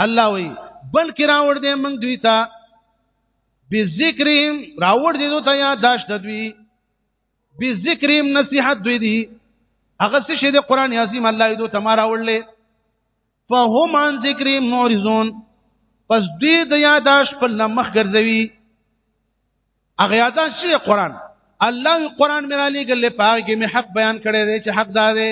S1: الله وی بلکې راوړ دې موږ دوی ته بذکرهم راوړ دې دوی ته یاداشت دوی بذکرهم نصيحت دوی دي هغه څه چې د قران عظیم الله یې دوی ته ما راوړلې فهم عن ذکرهم معرضون پس دوی د یاداشت په لمخ ګرځوي هغه یاداشت چې قران الله قران مې را لېږل په هغه کې مې حق بیان کړی دی چې حق دار دی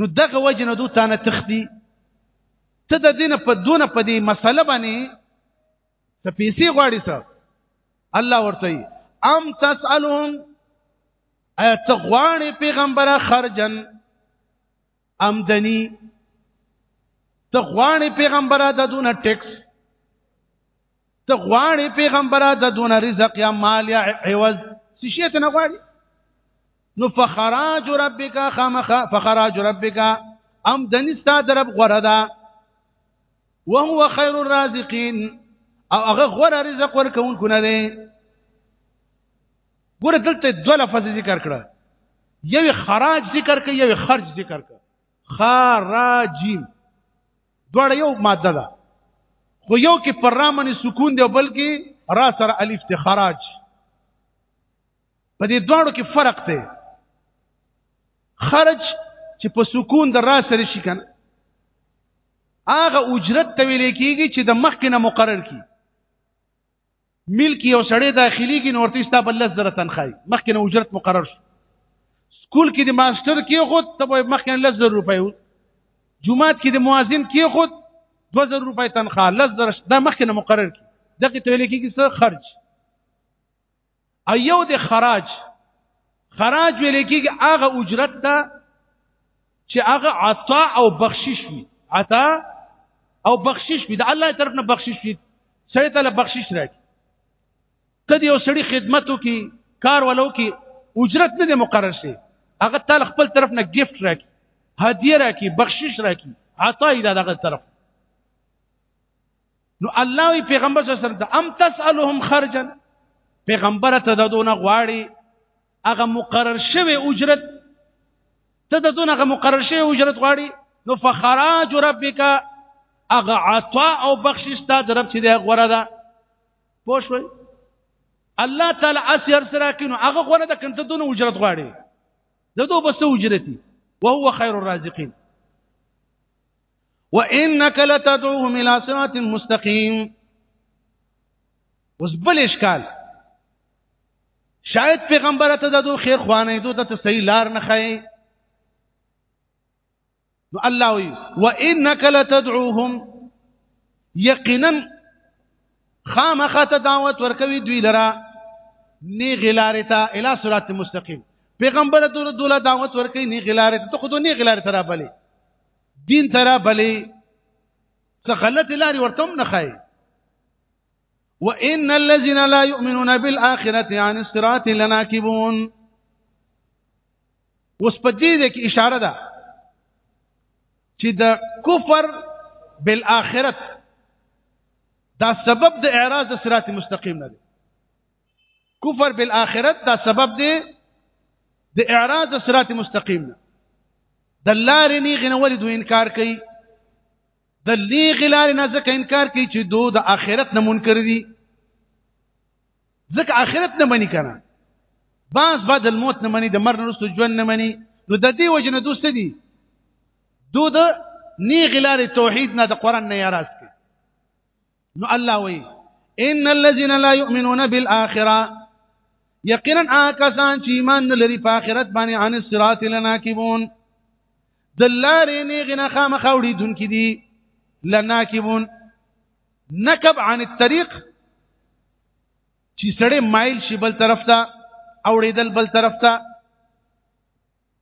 S1: نو دغه وجه نه دوی تا نه تختی ته د دینه په دونه په دې مسله باندې ته پیسې غواړي څه الله ورته ام تسالهم ایت غواړي پیغمبر خرجن امدنی ته غواړي پیغمبره د دونه ټیکس ته غواړي پیغمبره د دون رزق یا مال یا عوض څه شي ته نه غواړي نو فخراج ربک خامخ فخراج ربک ام دنستا درب غره ده وهو خير الرازقين او هغه غره رزق ورکون کو نه دی ګوره دلته دوه لفظ ذکر کړه یو خراج ذکر کړه یو خرج ذکر کړه خراجیم دوړ یو ماده ده خو یو کې پر را منی سکون دی بل کې را سره الف ته خراج په دې دوړو کې فرق دی خرج چې په سکون د را سره شي کنه هغه اجرت ته ویل کېږي چې د مخکې نه مقرر کی ملک یو سړی داخليږي نو ورته ستا بل لس زره تنخواهي مخکې نه اجرت مقرر شو سکول کې د ماستر کې خود ته به مخکې نه لس زره روپۍ جمعات کې د مؤذن کې خود دو زره روپۍ تنخواه لس زره دا مخکې نه مقرر کی دغه ته ویل کېږي څه خرج ایو د خراج خراج ویل کېږي هغه اجرت ته چې هغه عطا او بخشش وي عطا او بخشش وي د الله طرف نه بخشش وي سړی ته بخشش راکړي کدی یو سړی خدمتو کې کار ولو کې اجرت نه مقرر شي هغه تعالی خپل طرف نه گیفت راکړي هدیه راکړي بخشش راکړي عطا یې دغه طرف نو الله وی پیغمبر صلی الله علیه وسلم ام تسالهم خرجا پیغمبر ته د دونه غواړي هغه مقرر شوی اجرت ته د دونه هغه مقرر شوی اجرت غواړي نو فخراج ربک هغه عطا او بخشش ته درب چې دی غوړه ده پوه شوئ الله تعالی اسیر سره کینو هغه غوړه ده کنه دونه اجرت غواړي دته بس اجرتي وهو خير الرازقين وانك لتدعوهم الى صراط مستقيم اوس بل اشکال شاید پیغمبر ته دغه خیر خوانه دوی ته صحیح لار نه خای نو الله وی وانك لتدعوهم یقینا خامخه ته دعوت ورکوي دوی لرا نی غلارتا الی صراط مستقیم پیغمبر ته دوله دعوت ورکوي نی غلارتا ته خود نی غلارتا را بلی دین ترا بلی څه غلط لاري ورته نه خای وان الذين لا يؤمنون بالاخره عن الصراط لناكبون اوس په دې کې اشاره ده چې د کفر بالاخره دا سبب د اعراض د صراط مستقیم نه دی کفر بالآخرت دا سبب دی د اعراض صراط مستقیم نه د لارې نه غنولې دوی انکار کوي د لیغ لارې نه ځکه انکار کوي چې دوی د آخرت نه منکر دي ځکه آخرت نه مني کنه باز بعد الموت نه مني د مرګ وروسته ژوند نه مني نو د دې وجه نه دوست دي دوی د نیغ لارې توحید نه د قران نه یاراز کوي نو الله وی ان الذين لا يؤمنون بالاخره یقینا آکسان چې ایمان نه لري په آخرت باندې عن الصراط لناکبون دلارې نه غنه خامخ وړي دن کې دي لناکبون نکب عن الطريق چې سړی مایل شي بل طرف ته اوړېدل بل طرف ته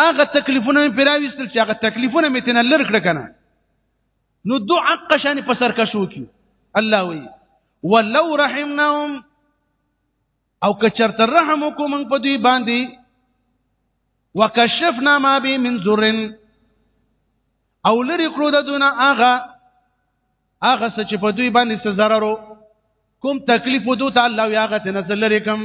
S1: هغه تکلیفونه مې پیراويستل چې هغه تکلیفونه مې تنه لر کړ کنه نو دو حق شان په سر کا شو کیو الله وی ولو رحمناهم او کچرت رحم وکوم په دوی باندې وکشفنا ما به من ذرن او لری کړو د دونه هغه هغه څه چې په دوی باندې څه ضررو کوم تکلیف ودو ته الله یا هغه ته نزل لري کوم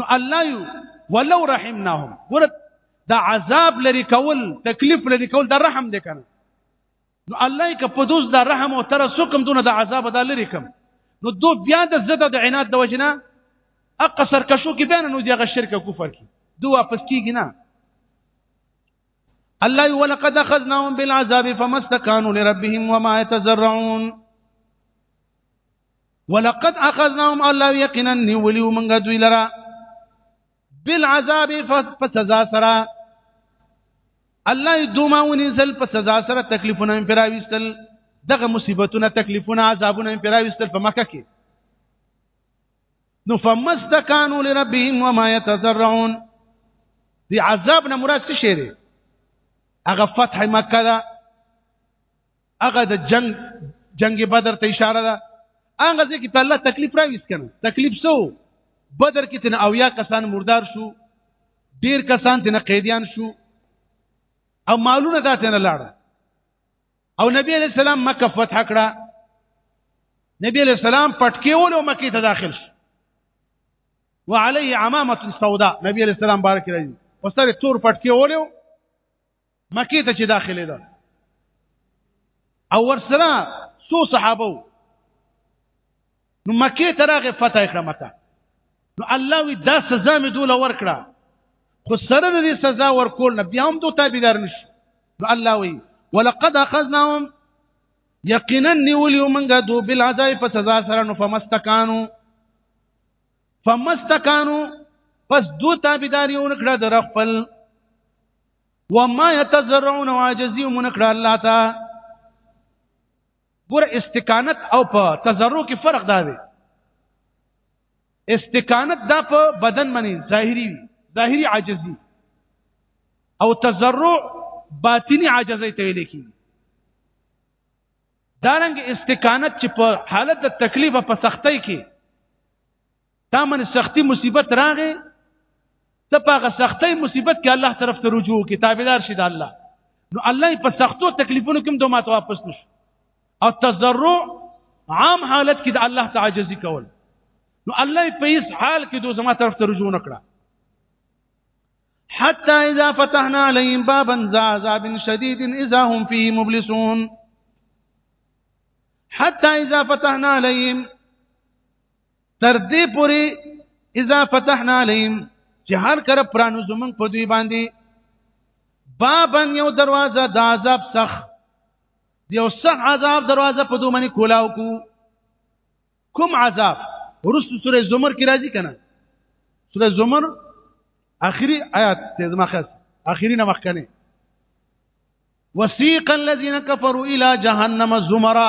S1: نو الله یو ولو رحمناهم ګور دا عذاب لري کول تکلیف لري کول دا رحم دی کنه نو الله که په دوز دا رحم او تر سکم دونه د عذاب دا لري کم نو دو بیا د زده د عناد د وجنه اقصر کشو کې بین نو دغه شرک کفر کې دو واپس کیږي نه الله ولقد اخذناهم بالعذاب فما استكانوا لربهم وما يتزرعون ولقد اخذناهم الله یقینا نیولیو منګه دوی لرا بالعذاب فسزا سرا الله دوما ونزل په سزا سره تکلیفونه پر راوستل دغه مصیبتونه تکلیفونه عذابونه پر راوستل په مکه کې نو فمستکانو لربهم وما يتزرعون دی عذاب نه مراد څه شی دی هغه فتح مکه ده هغه د جنگ جنگ بدر ته اشاره ده هغه ځکه چې الله تکلیف راويست کنه تکلیف سو بدر کې تن اویا کسان مردار شو ډیر کسان تن قیدیان شو او مالونه دا تن لاړه او نبی علیہ السلام مکه فتح کړه نبی علیہ السلام پټکیول او مکه ته داخل شو وعليه عمامه سوداء نبی علیہ السلام بارک راځي وسره تور پټکیول او مکه ته چې داخله ده او ورسره څو صحابه نو مکه ته راغې فتح کړه مکه نو الله وی دا سزا مې دوله ورکړه خو سره د دې سزا ورکول نه بیا هم دوه تابعدار نشي نو الله وی ولقد اخذناهم یقینا نیولیو منګه دو بل عذاب په سزا سره نو فمستکانو فمستکانو پس دو تابعداري ونکړه در خپل وما يتزرعون عاجزي منکړه الله تا ګور استقامت او په تزرع کې فرق دا دی استقامت دا په بدن باندې ظاهري ظاهري عاجزي او تزرع باطني عاجزي ته ویل کیږي دارنګ استقامت چې په حالت د تکلیف په سختۍ کې تا من سختی مصیبت راغې ته په هغه سختۍ مصیبت کې الله طرف ته رجوع کې تابعدار شې د الله نو الله په سختو تکلیفونو کې دوه ماته واپس نشو او تضرع عام حالت کې د الله تعجزي کول نو الله په هیڅ حال کې دوه زما طرف ته رجوع نکړه حتى اذا فتحنا عليهم بابا ذا عذاب شديد اذا هم فيه مبلسون حتى اذا فتحنا عليهم تر دې پوري اذا فتحنا عليهم چې هر کله پرانو زمون په دوی باندې بابن یو دروازه د عذاب سخ یو سخ عذاب دروازه په دوی باندې کولاو کو کوم عذاب ورسو سوره زمر کې راځي کنه سوره زمر اخري آیات ته زما خاص اخري نه مخکنه وسيق الذين كفروا الى جهنم زمرا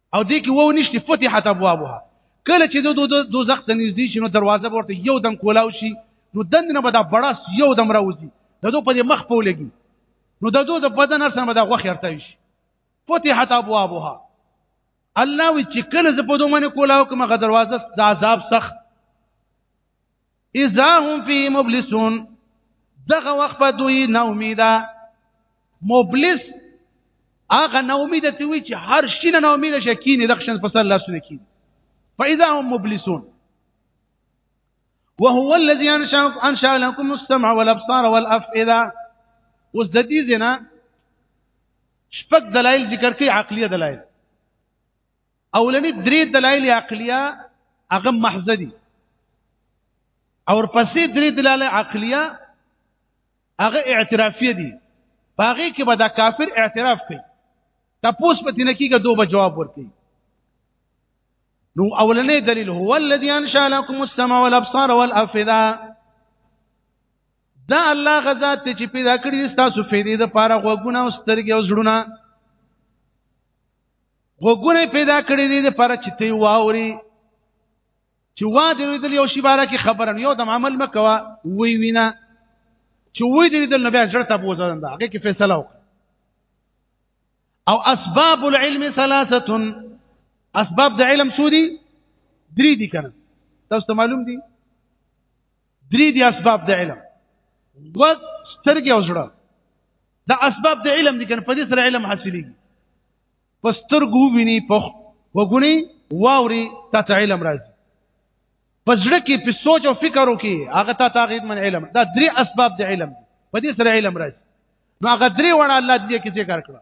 S1: او دې کې وو نشته فتحت ابوابها کله چې د دوزخ ته نږدې شي نو دروازه ورته یو دم کولاو شي نو دند نه به دا بڑاس یو دم راوځي د دوی په مخ په لګي نو د دوی د بدن سره به دا غوخ ارتوي شي فتحت ابوابها الله وی چې کله زه په دوی باندې کولاو کومه دروازه د عذاب سخت اذا هم فی مبلسون دغه وخت په دوی نا امیدا مبلس هغه نا امید ته وی چې هر شي نه نا امید شي کینې دښن په سر لاسونه کی فاذا هم مبلسون وهو الذي انشا انشا لكم السمع والابصار والافئده اوس د دې زنا شپږ دلایل ذکر کوي عقلي دلایل اولنی درې دلایل عقلیه هغه محض دي او پسې درې دلایل عقلیه هغه اعترافیه دي باغې کې به دا کافر اعتراف کوي تپوس پتی نه کیږي دوه جواب ورکړي نو اولنې دلیل هو الذي انشا لكم السماء والابصار والافئده دا الله غزا ته چې پیدا کړی تاسو فیدې د پاره غوګونه او سترګې او زړونه وګونه پیدا کړی دی لپاره چې ته واوري چې وا دې لیدل یو شی باره کې خبره یو د عمل مکوا وی وینا چې وی دې لیدل نبی اجر ته بوزند هغه کې فیصله وکړه او اسباب العلم ثلاثه اسباب د علم سودی درې دي کنه تاسو ته معلوم دي درې دي اسباب د علم وګ سترګې او زړه دا اسباب د علم دي کنه په دې سره علم حاصلېږي په سترګو ویني په وګونی واوري تا ته علم راځي په زړه کې په سوچ او فکر وکي هغه تا ته غیدمن علم دا درې اسباب د علم دي په دې سره علم راځي نو هغه درې وړه الله دې کې ذکر کړه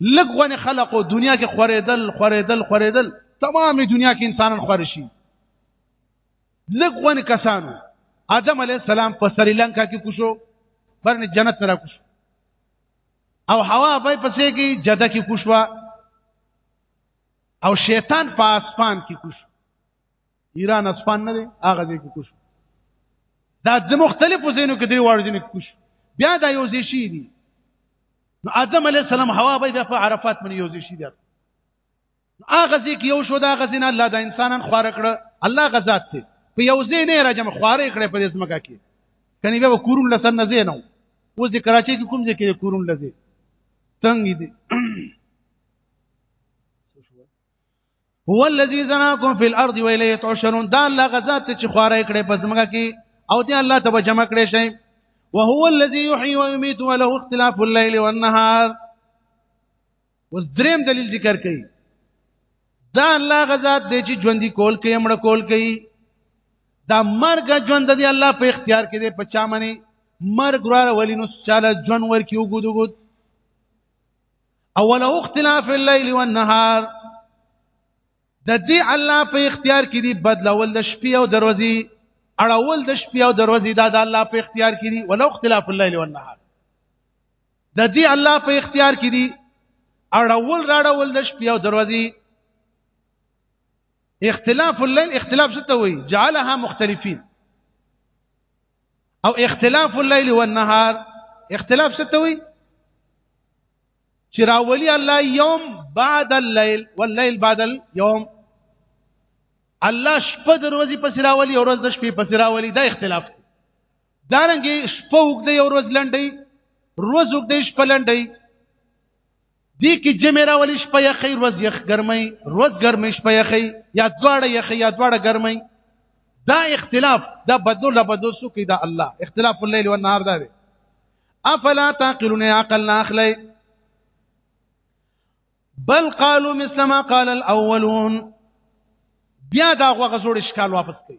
S1: لږ غونې خلقو دنیا کې خورېدل خورېدل خورېدل تمامې دنیا کې انسانان خور شي لږ غونې کسانو آدم علی السلام په سریلانکا کې کوشو برنه جنت را کوشو او هوا به پسې کې جده کې کوشوا او شیطان په اسمان کې کوشو ایران اسپان نه دی هغه ځای کې کوشو دا د مختلفو ځینو کې درې واړو ځینو کې کوشو بیا دا یو ځای شي دي نو آدم علی السلام هوا به د عرفات من یو ځای شي دي هغه ځای کې یو شو دا غزین الله د انسانان خوار کړ الله غزاد ته په یو ځای نه راځم خوارې کړې په دې سمګه کې کني به کورون لسن نه زینو اوس د کراچۍ کې کوم ځای کې کورون لزه څنګه دي هو الذي زناكم في الارض واليه تحشرون دا الله غزاد چې خوارې کړې پس موږ کې او دې الله ته جمع کړې شي وهو الذي يحيي ويميت وله اختلاف الليل والنهار اوس دریم دلیل ذکر کړي دا الله غزاد دې چې ژوند کول کوي امړه کول کوي دا مرګ ژوند دی الله په اختیار کې دی په چا منی مرګ را ولینو چاله ژوند ورکی وګدوګد اوله اختلاف الليل والنهار د دې الله په اختیار کې دی بدلول د شپې او دروازې اړول د شپې او دروازې دا د الله په اختیار کې دی ولو اختلاف الليل والنهار د دې الله په اختیار کې دی اړول راړول د شپې او دروازې اختلاف الليل اختلاف څه ته وایي جعلها مختلفين او اختلاف الليل والنهار اختلاف څه ته وي چې راولي الله يوم بعد الليل والليل بعد اليوم الله شپه د ورځې پس راولي او ورځ د شپې پس راولي دا اختلاف دی دارنګه شپه وګدې او ورځ لنډي روز وګدې شپه لنډي دې کې جمع راولي شپه یخې ورځ یخ ګرمي ورځ ګرمي شپه یخې یا دواړه یخې یا دواړه ګرمي دا اختلاف دا بدل لا بدل سو کې دا الله اختلاف الليل والنهار دا دی افلا تعقلون عقل اخلي بل قالوا مثل ما قال الاولون بیا دا غوغه جوړ اشکال واپس کوي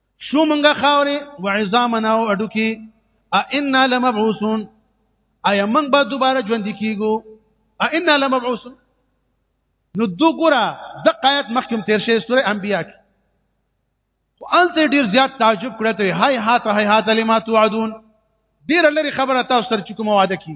S1: شو مونږه خاورې و عظامنا او اډو کې ا ان لمبعوثون ایا مونږ به دوباره ژوند کیږو ا ان لمبعوثون نو دو ګره د قایت مخکم تیر شي سوره انبیاء کې خو انته ډیر زیات تعجب کړی ته هاي هات هاي هات لما توعدون ډیر لري خبره تاسو سره چې کوم وعده کی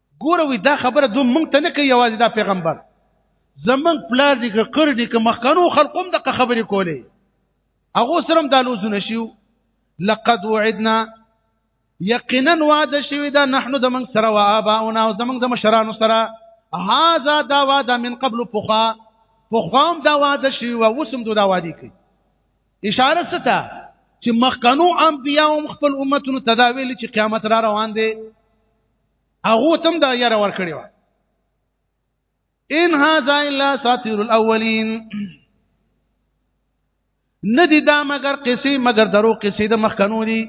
S1: ګوره وی دا خبره دوی مونږ ته نه کوي یوازې دا پیغمبر زمنګ پلار دې که کړ دې که مخکنو خلقوم د خبرې کولې هغه سره د لوزونه شیو لقد وعدنا یقینا وعده شوی دا نحنو د من سره وا اباونا او زمنګ د مشرانو سره هاذا دا وعده من قبل فخا فخام دا وعده شوی او وسم دا وادي کوي اشاره ستا چې مخکنو انبیاء هم خپل امتونو تداویل چې قیامت را روان دي هغه تم دا یاره ور کړی و ان هاذا الا ساتیر الاولین ندی دا مگر قصې مگر درو قصې د مخکنو دي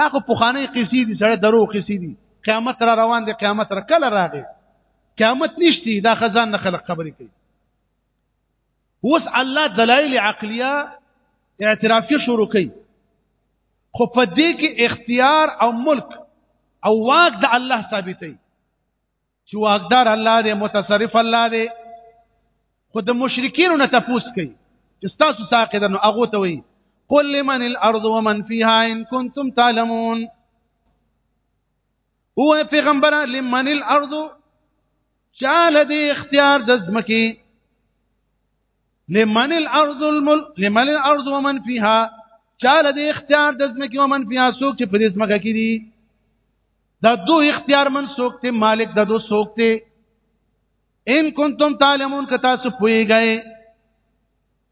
S1: دا خو پوخانه قصې دي سره درو قصې دي قیامت را روان دي قیامت را کله راغی قیامت نشتی دا خزان نه خلق خبرې کوي اوس الله دلایل عقلیه اعترافیه شروع کوي خو په دې کې اختیار او ملک او واک د الله ثابتې چې واکدار الله دی متصرف الله دی خو د مشرکینو نه تفوس کوي چې تاسو ساقه نو هغه ته وي قل لمن الارض ومن فيها ان كنتم تعلمون او پیغمبر لمن الارض چاله دی اختیار د زمکی لمن الارض الملك لمن الارض ومن فيها چاله دی اختیار د زمکی ومن فيها سوق چې په دې زمکه کې دي دا دو اختیار من سوق ته مالک دا دو سوق ته ان کنتم تعلمون که تاسو پوهیږئ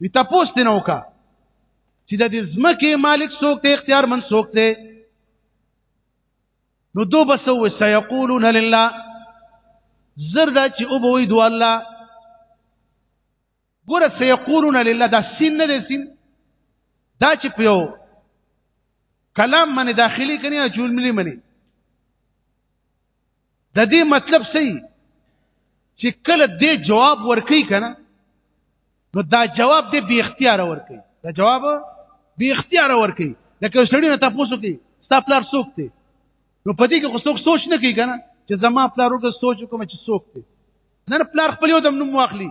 S1: وی تاسو ته نو کا چې د دې زمکه مالک سوق ته اختیار من سوق ته نو دو بسو سيقولون لله زردا چې او بوي دو الله ګوره سيقولون لله دا سین نه دی سین دا چې په یو کلام باندې داخلي کني او جول ملي مني د دې مطلب څه چې کله دې جواب ورکي کنه نو دا جواب دې بی اختیار ورکي دا جواب بی اختیار ورکي لکه سړی نه تاسو کې ستا پلار څوک دی نو په دې کې خو څوک سوچ نه کوي کنه چې زما پلار وګ سوچ کوم چې څوک دی نه پلار خپل یو دم نوم واخلي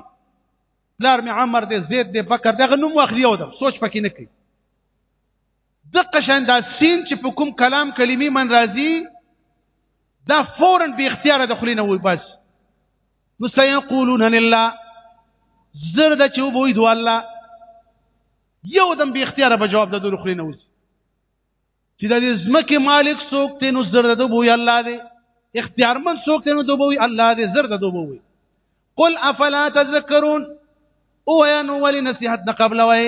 S1: پلار می عمر دی زید دی بکر دغه نوم واخلي یو دم سوچ پکې نه کوي دقه شان دا سین چې په کوم کلام کلمې من راځي دا فورا به اختیار د خلینه وي بس نو سيقولون لله زر د چې وبوي دو الله یو دم به اختیار به جواب د دور خلینه وي چې د دې زمکه مالک څوک ته نو زر د بوي الله دی اختیار من څوک ته نو دوبوي الله دی زر د دوبوي قل افلا تذكرون او یا نو ولنصيحت قبل وای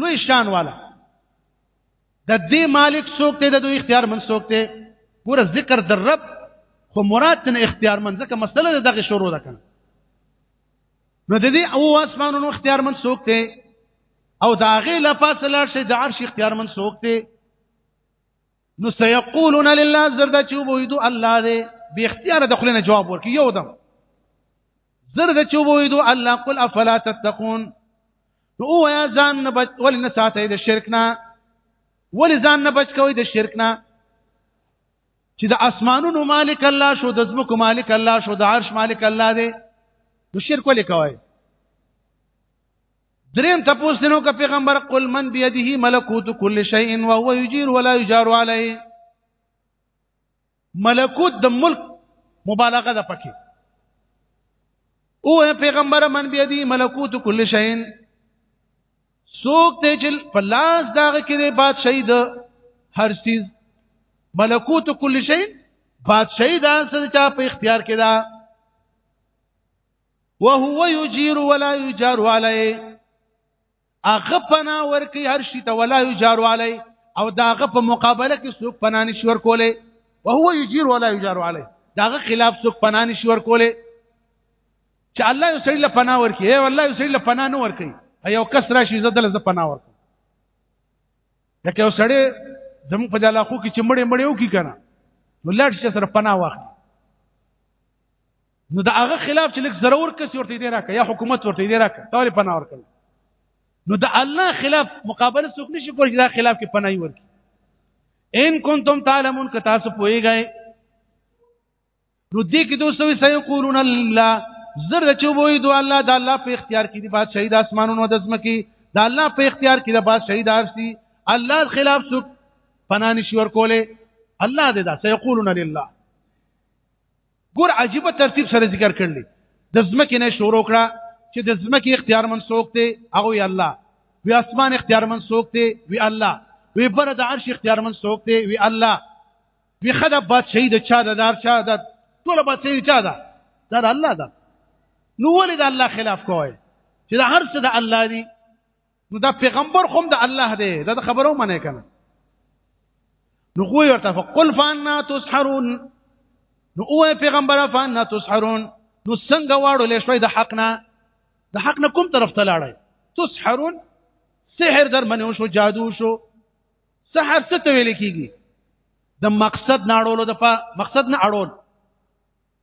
S1: لوی شان والا د دې مالک څوک دی د دوی اختیار من څوک دی ګوره ذکر د رب خو مراد نه اختیار من ځکه مسله دغه شروع ده کنه نو د دې او اسمانونو اختیار من څوک دی او دا غي لپاسه لار شي د عرش اختیار من څوک دی نو سيقولون لله زرد چوبويدو الله دې به اختیار د خلینو جواب ورکي یو دم زرد چوبويدو الله قل افلا تتقون نو وایا ځان نه بچ ولې نه ساتي د شرک نه ولې ځان نه بچ کوي د شرک نه چې د اسمانونو مالک الله شو د ځمکو مالک الله شو د عرش مالک الله دی نو شرک ولې کوي دریم تاسو دینو کا پیغمبر قل من بيدیه ملکوت کل شیء وهو یجیر ولا یجار علیه ملکوت د ملک مبالغه ده پکې او پیغمبر من بیا دی ملکوت کل شین سوک ته چې په لاس داغه کې دی بادشاہي ده هر چیز ملکوت کل شین بادشاہي ده سره چا په اختیار کې ده وهو يجير ولا يجار عليه هغه پنا ورکی هر شي ته ولا یجار علی او داغه په مقابله کې څوک پنا نشي ورکولې او هو یجیر ولا یجار علی داغه خلاف څوک پنا نشي ورکولې چې الله یو سړي له پنا ورکی هي والله یو سړي له پنا نه ورکی یو کس راشي زدل ز پنا ورک لکه یو سړی زموږ په علاقو کې چې مړې مړې وکي کنه نو لاړ شي سره پنا واخلي نو دا هغه خلاف چې لک ضرور کسي ورته دی راکړه یا حکومت ورته دی راکړه دا ولې پناه ورکړي نو د الله خلاف مقابله څوک نشي کولای چې دا خلاف کې پناه ورکړي ان کنتم تعلمون که تاسو پوهیږئ نو دې کې دوستو سيقولون الله زر چې وای دوه الله د الله په اختیار کې دی بادشاہي د اسمانونو د زمکي د الله په اختیار کې د بادشاہي د ارسي الله خلاف څوک پناه نشي ورکوله الله دې دا سيقولون لله ګور عجیب ترتیب سره ذکر کړل د زمکه نه شروع کړه چې د زمکه اختیار منسوخ دی هغه وی الله وی اسمان اختیار منسوخ دی وی الله وی بر د عرش اختیار منسوخ دی وی الله وی خدای بادشاہي د چا د دار چا د ټول بادشاہي چا ده دا الله ده نو ولې د الله خلاف کوی چې د هر څه د الله دی نو دا پیغمبر خوم د الله دی دا د خبرو منه کنه نو خو ورته فقل فانا تسحرون نو او پیغمبر فانا تسحرون نو څنګه واړو لې شوي د حق نه د حق نه کوم طرف ته لاړی تسحرون سحر در منو شو جادو شو سحر څه ته ویل کیږي د مقصد نه اړولو د مقصد نه اړول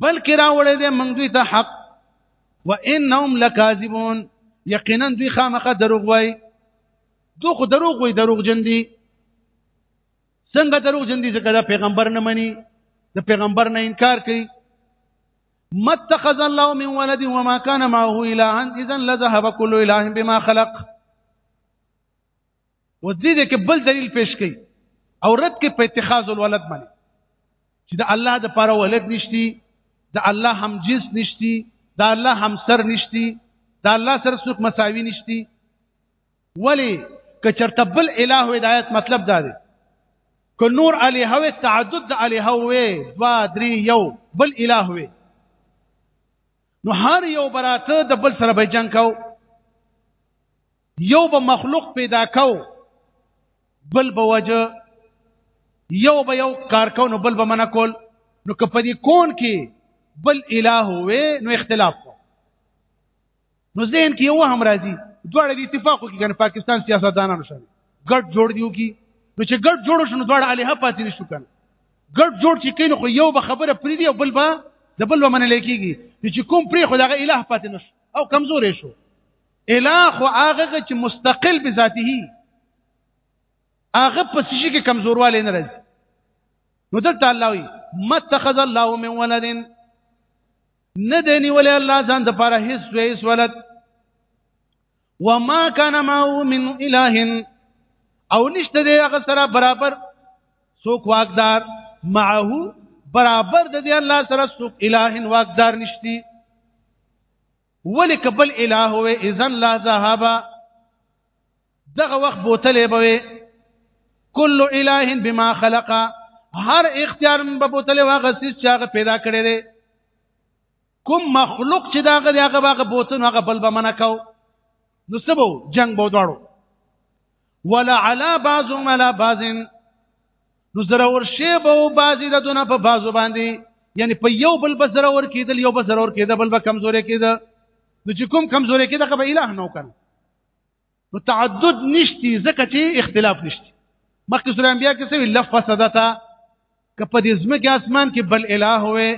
S1: بلکې راوړې دې موږ دوی ته حق وانهم لکاذبون یقینا دوی خامخه دروغ وای دوی خو دروغ وای دروغ جن دي څنګه دروغ جن دي ځکه دا پیغمبر نه مني د پیغمبر نه انکار کوي متخذ الله من ولد وما كان معه اله اذا لذهب كل اله بما خلق و دې دې کې بل دلیل پیش کړي او رد کې په اتخاذ الولد باندې چې د الله د پاره ولد نشتی د الله هم جنس نشتی د الله هم سر نشتی د الله سره څوک مساوي نشتی ولی که چرته بل الہ هدایت مطلب دا دی که نور الہ او تعدد د الہ وې دوا درې یو بل الہ وې نو هر یو براته د بل سره به جنگ کو یو به مخلوق پیدا کو بل به وجه یو به یو کار کو نو بل به منع کول نو که په دې کون کې بل اله وې نو اختلاف کو نو ذهن کې یو هم راځي دواړه د اتفاق کوي کنه پاکستان سیاستدانانو سره ګډ جوړ دیو کی نو چې ګډ جوړ شنو دواړه الها پاتې نشو کنه ګډ جوړ چې کین خو یو به خبره پری دی او بل به د بل ومنل کیږي چې کوم پری خو دغه الها پاتې نشو او کمزورې شو اله خو هغه چې مستقل به ذاته هغه په شي کې کمزورواله نه راځي نو دلته الله وي متخذ الله من ولد نه دی نیولې الله ځان د پاره هیڅ ویس ولد وما كان معه من اله او نشته دی هغه سره برابر څوک واقدار معه برابر د دی الله سره څوک اله واقدار نشتی ولې کبل الہ وې اذن لا ذهب دغه وخت بوتلې به وې کل الہ بما خلق هر اختیار به بوتلې واغه سیس چې هغه پیدا کړی دی کوم مخلوق چې داغه دی هغه هغه بوتن هغه بل به منع کو نو سبو جنگ بو دواړو ولا علا بعضهم علا بعضن نو ضرور شی به او بازي د دونه په بازو باندې یعنی په یو بل به ضرور کېدل یو به ضرور کېدل بل به کمزوري کېدل نو چې کوم کمزوري کېدل که به اله نو کنه نو تعدد نشتی ځکه چې اختلاف نشتی مخکې سورې انبیا کې څه لف فسدتا که په دې ځمکه اسمان کې بل اله وې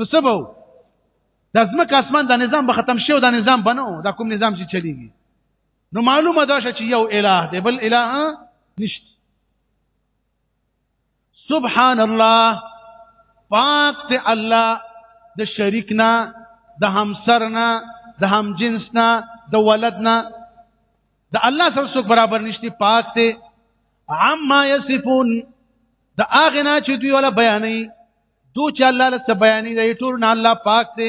S1: نو سبو د ځمکه اسمان د نظام به ختم شي او د نظام بنو دا کوم نظام چې چلیږي نو معلومه ده چې یو الہ دی بل الہ نشته سبحان الله پاک ته الله د شریک نه د همسر نه د هم جنس نه د ولد نه د الله سره څوک برابر نشتی پاک ته عما یصفون د اغه نه چې دوی ولا بیانې دو چې الله له بیانې دی ټول نه الله پاک ته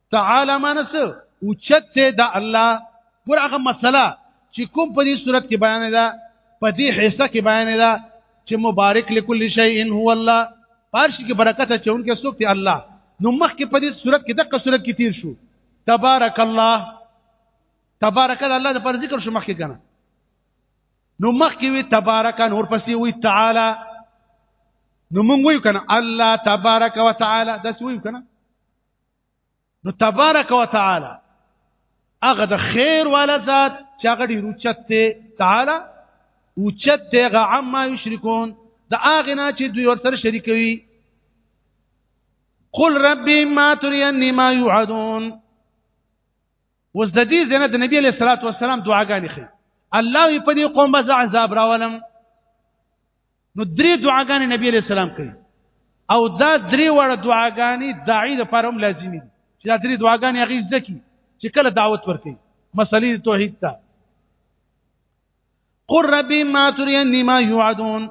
S1: تعالی مانس اوچت ته د الله پر هغه مسله چې کوم په دې صورت کې بیان ده په دې حصہ کې بیان ده چې مبارک لكل شيء هو الله پارش کې برکت چونکه څوک دی الله نو مخ کې په دې صورت کې دغه صورت کې تیر شو تبارک الله تبارک الله د پر ذکر شو مخ کې کنه نو مخ کې وی تبارک نور پسې وی تعالی نو مونږ وی کنه الله تبارک وتعالى دا سوی کنه نو تبارک وتعالى هغه د خیر والا ذات چې هغه ډیر اوچت دی تعالی اوچت دی هغه عما یشرکون د هغه نه چې دوی ورته شریکوي قل ربي ما تريني ما يوعدون وز د دې زنه د نبی علیہ الصلوۃ والسلام دعاګانې خي الله په دې قوم بز عذاب راولم نو درې دعاګانې نبی علیہ السلام کوي او دا درې وړه دعاګانې داعی د پاره هم لازمي دي چې دا درې دعاګانې هغه ځکه چې کله دعوت ورکړي مسلې توحید ته قل ربي ما تريني ما يوعدون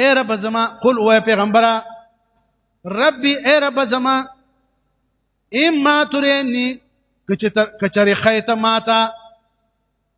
S1: اے رب زما قل او پیغمبره ربي اے رب زما اما تريني کچره خیته ماته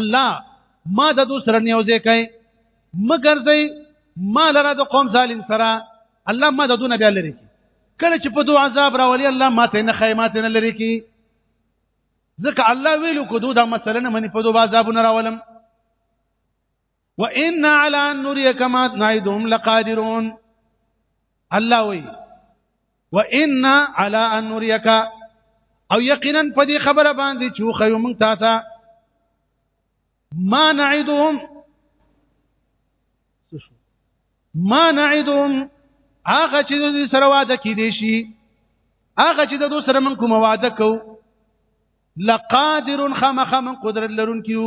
S1: الله ما د دوی سره نیوځې کوي مګر زه ما لره د قوم ظالم سره الله ما د دوی نه بیا لري کی کله چې په دوی عذاب راولي الله ما ته نه خیمات نه لري کی ځکه الله ویلو کو دوی دا مسله نه مني په دوی عذابونه راولم وان على ان نريك ما نعدهم لقادرون الله وی وان على ان نريك او یقینا په دې خبره باندې چې خو یو مونږ تاسو ما نعدهم ما نعدهم هغه چې دوی سره وعده کې دي شي هغه چې دوی سره مونږ کوم وعده کو لقادر خامخ من قدرت لرونکیو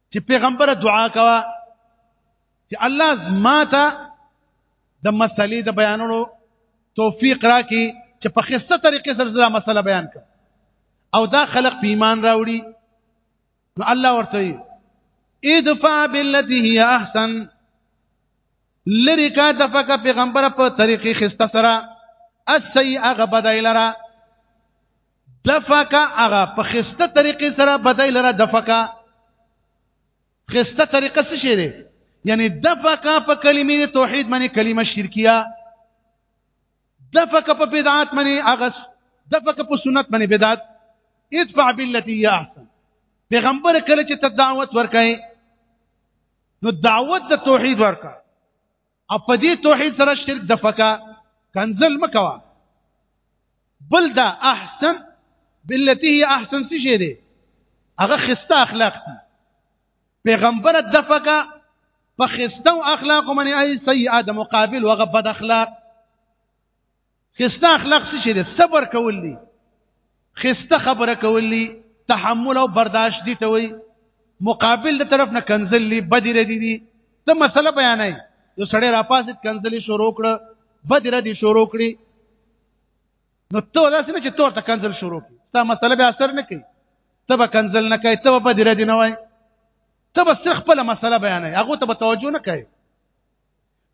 S1: چې پیغمبر دعا کوا چې الله زما ته د مسلې د بیانولو توفیق راکړي چې په خسته طریقې سره دا مسله بیان کړ او دا خلق په ایمان راوړي نو الله ورته ادفع بالتي هي احسن لری کا دفقه پیغمبر په طریقې خسته سره السیئه غبدایلرا دفکا هغه په خسته طریقې سره بدای لره دفکا خسته طریقه څه شي دی یعنی دفکا په کلمې توحید باندې کلمه شرکیه دفکا په بدعات باندې هغه دفکا په سنت باندې بدعت ادفع بالتي هي احسن پیغمبر کله چې ته دعوت ورکای نو دعوت د توحید ورکای په دې توحید سره شرک د فکا کنزل مکوا بل دا احسن بالتي هي احسن څه شي دی هغه خسته اخلاق دي پیغمبر د فکا په خسته او اخلاق باندې اي سيئه د مقابل وغه بد اخلاق خسته اخلاق څه دي صبر کول دي خسته خبره کول دي تحمل او برداشت دي ته وي مقابل د طرف نه کنزل دي بدی ردی دي ته مسله بیانای یو سړی را پاسید کنزل شروع کړ بدی ردی شروع کړي نو ته داسې نه چې تور ته کنزل شروع کړي تا مسله به اثر نه کوي ته به کنزل نه کوي ته به بدی ردی نه وای ته به خپل مسله بیانای هغه ته به توجه نه کوي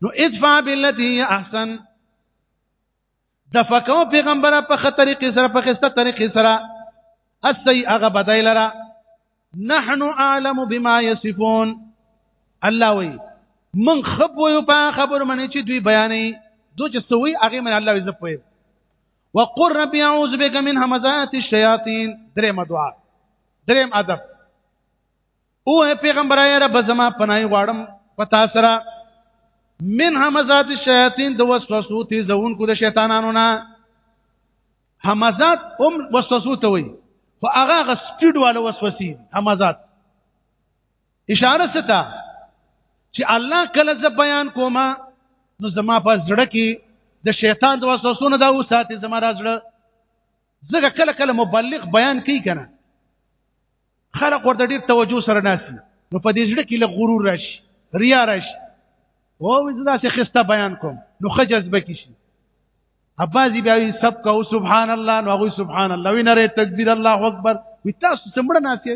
S1: نو ادفع بالتي هي احسن د فکو پیغمبره په خطرې کې سره په خسته طریقې سره اسی هغه بدای لره نحن عالم بما يصفون الله وی من خبو یو په خبر منی چې دوی بیانې دوی چې سوی هغه من الله عزت وی وقر ربي اعوذ بك من همزات الشياطين دریم دعا دریم ادب او اے پیغمبر اے رب زما پناه غواړم پتا سره من همزات الشیاطین د وسوسو تی زون کو د شیطانانو نه همزات هم وسوسو ته وي خو هغه غ سپیډ والو وسوسې همزات اشاره ستا چې الله کله ز بیان کوما نو زما په زړه کې د شیطان د وسوسو نه دا وساتي زما راځړه زګه کله کله مبلغ بیان کوي کنه خلق ورته ډیر توجه سره ناسي نو په دې ځړه کې له غرور راشي ریا راشي او زدا سه خسته بیان کوم نو خجز بکی شي اباځي بیا سب کو سبحان الله نو هغه سبحان الله وینره تکبیر الله اکبر وی تاسو څومره ناسي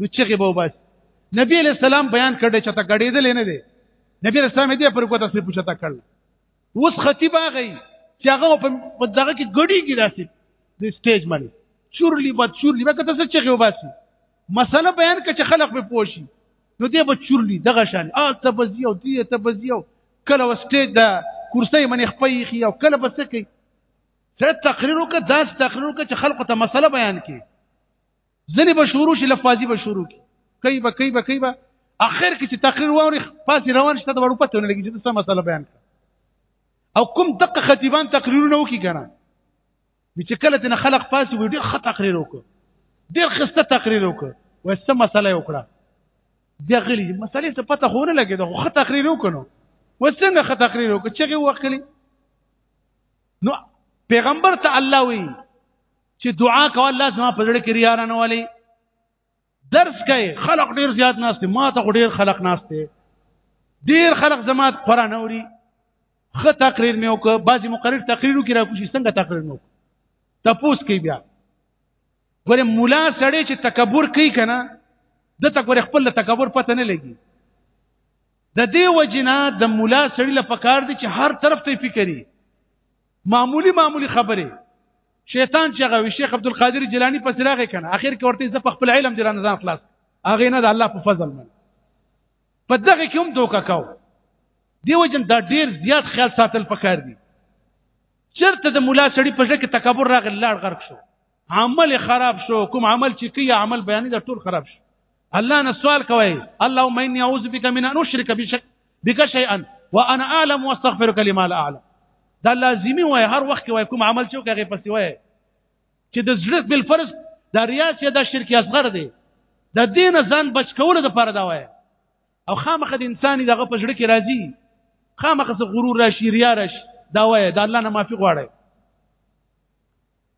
S1: نو چغه به وباس نبی علیہ السلام بیان کړی چې تا غړېدل نه دی نبی علیہ السلام دې پر کوته سره پوښتنه کړل اوس خطیب هغه چې هغه په دغه کې ګډي کې داسې د سټیج باندې چورلی بد چورلی وکړه څه چې غو باسي مسله بیان کړه چې خلق به پوښي نو دې به چورلی دغه شان آ ته بزیو دې ته بزیو کله وسټیج دا کرسي منې خپې خي او کله بس کوي څه تقریر وکړه داس تقریر وکړه چې خلق ته مسله بیان کړي ځنې به شروع شي لفاظي به شروع کی کوي به کوي به کوي به اخر کې چې تقریر ووري پاسې روان شته د وړو پته نه لګي چې څه مسله بیان کړه او کوم دقه خطیبان تقریرونه وکي کنه چې کله تن خلق پاسې وي ډېر خط تقریر وکړ ډېر خسته تقریر وکړ وای څه مسله وکړه بیا غلی مسلې ته پته خو نه لګي دا خط تقریر وکړو وسنه خط تقریر وکړ چې وکړي نو پیغمبر ته الله وی چې دعا کوه الله زما په زړه کې ریا نه ولي درس کوي خلق ډیر زیات ناشته ما ته ډیر خلق ناشته ډیر خلق زما قران اوري خه تقریر مې وکړ بعضي مقرر تقریرو کې را کوشي څنګه تقریر مې وکړ تپوس کوي بیا ګوره مولا سړی چې تکبر کوي کنه د ته ګوره خپل تکبر پته نه لګي د دې وجنه د مولا سړی لپاره کار دي چې هر طرف ته فکرې معمولی معمولی خبره شیطان چې غوي شیخ عبد القادر جیلانی پس راغی کنه اخر کې ورته زپ خپل علم درنه ځان خلاص اغه نه د الله په فضل من په دغه کې هم دوکا کاو دیو جن دا ډیر زیات خیال ساتل پکار دي چرته د مولا سړی په ځکه تکبر راغی لاړ غرق شو عمل خراب شو کوم عمل چې کوي عمل بیان دا ټول خراب شو الله نه سوال کوي اللهم اني اعوذ بك من ان اشرك بشك بك شيئا وانا اعلم واستغفرك لما لا اعلم دا لازمي وای هر وخت وای کوم عمل چې کوي پسې وای چې د زړه بل فرض دا ریا چې دا شرک اصغر دی د دین ځان بچ کول د پاره دا وای او خامخ د انسان دغه په جړه کې راځي خامخ غرور راشي ریا راشي دا وای دا الله نه معافي غواړي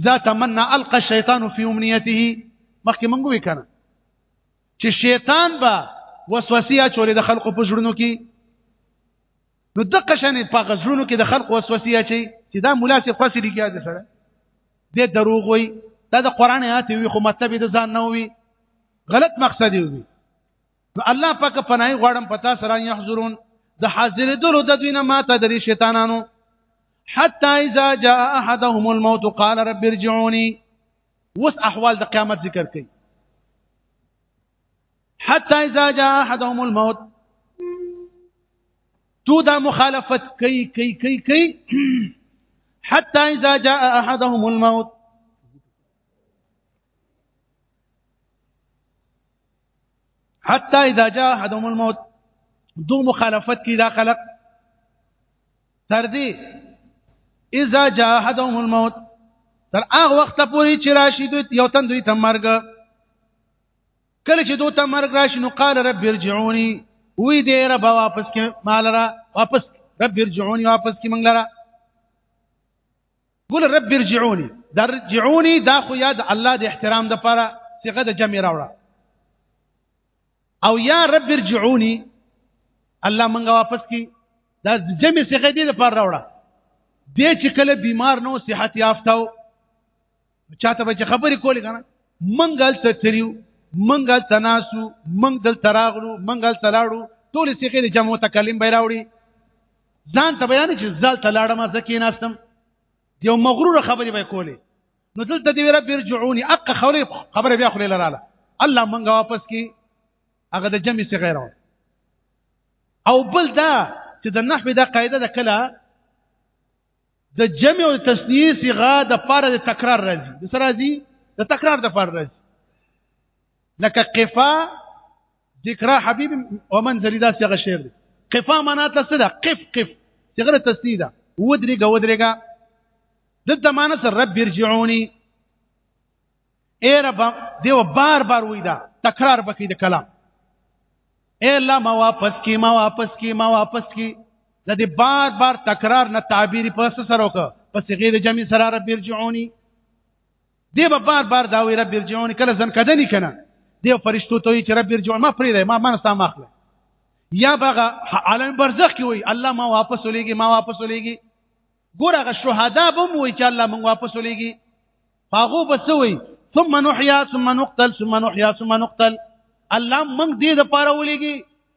S1: اذا تمنى القى الشيطان في امنيته مخکې مونږ وکړه چې شیطان به وسوسه چولې د خلقو په ژوندونو کې نو دغه شان په غزلونو کې د خلق وسوسه اچي چې دا مولا سي خواسي لګیا دي سره د دروغ وي دا د قران آیات وي خو مطلب د ځان نه وي غلط مقصد وي نو الله پاک پناه غواړم پتا سره يحضرون د حاضر دلو د دوی نه ماته د شیطانانو حتا اذا جاء احدهم الموت قال رب ارجعوني وس احوال د قیامت ذکر کړي حتا اذا جاء احدهم الموت تو دا مخالفت کوي کوي کوي کوي حتا اذا جاء احدهم الموت حتی اذا جاء احدهم الموت دو مخالفت کی دا خلق تر دې اذا جاء احدهم الموت تر هغه وخت پورې چې راشي دوی یو تن دوی ته مرګ کله چې دوی ته مرګ راشي نو قال رب ارجعوني وی دې رب واپس کې مال را واپس رب ارجعوني واپس کې منګل را قل رب ارجعوني درجعوني دا خو یاد الله د احترام د پاره صيغه د جمع راوړه او یا رب ارجعوني الله منګه واپس کی دا جمع صيغه دې د پاره راوړه دې چې کله بیمار نو صحت یافتاو چاته به خبرې کولې کنه منګل ته تریو منګل تناسو منګل تراغلو منګل تلاړو ټول صيغه د جمع متکلم به راوړي ځان ته بیان چې ځل ته لاړم ځکه ناستم یو مغرور خبرې به کولې نو دلته دی رب ارجعوني اق خوري خبره بیا خلې لاله الله منګه واپس کی هغه د جمع څخه غیر او بل دا چې د نحوی دا قاعده ده کله د جمع او تسنیه صيغه د پاره د تکرار راځي د سره راځي د تکرار د پاره راځي لکه قفا ذکرا حبيب ومن زريدا څنګه شعر دی قفا معنا ته څه ده قف قف څنګه تسنید ده ودرېګا ودرېګا د زمانه سره رب ارجعوني اے رب دیو بار بار وې دا تکرار بکې د کلام اے الله ما واپس کی ما واپس کی ما واپس کی د دې بار بار تکرار نه تعبیر په سره وکړه پس غیر جمع سره رب ارجعوني دی به بار بار دا وی رب ارجعون کله ځن کدنی کنه دی فرشتو ته چې رب ارجعون ما پرې دی ما ما ستا مخله یا بغه عالم برزخ کې وی الله ما واپس ولېږي ما واپس ولېږي ګور هغه شهدا به مو وی چې الله مونږ واپس ولېږي هغه بسوي ثم نحيا ثم نقتل ثم نحيا ثم نقتل الله مونږ دې د پاره ولېږي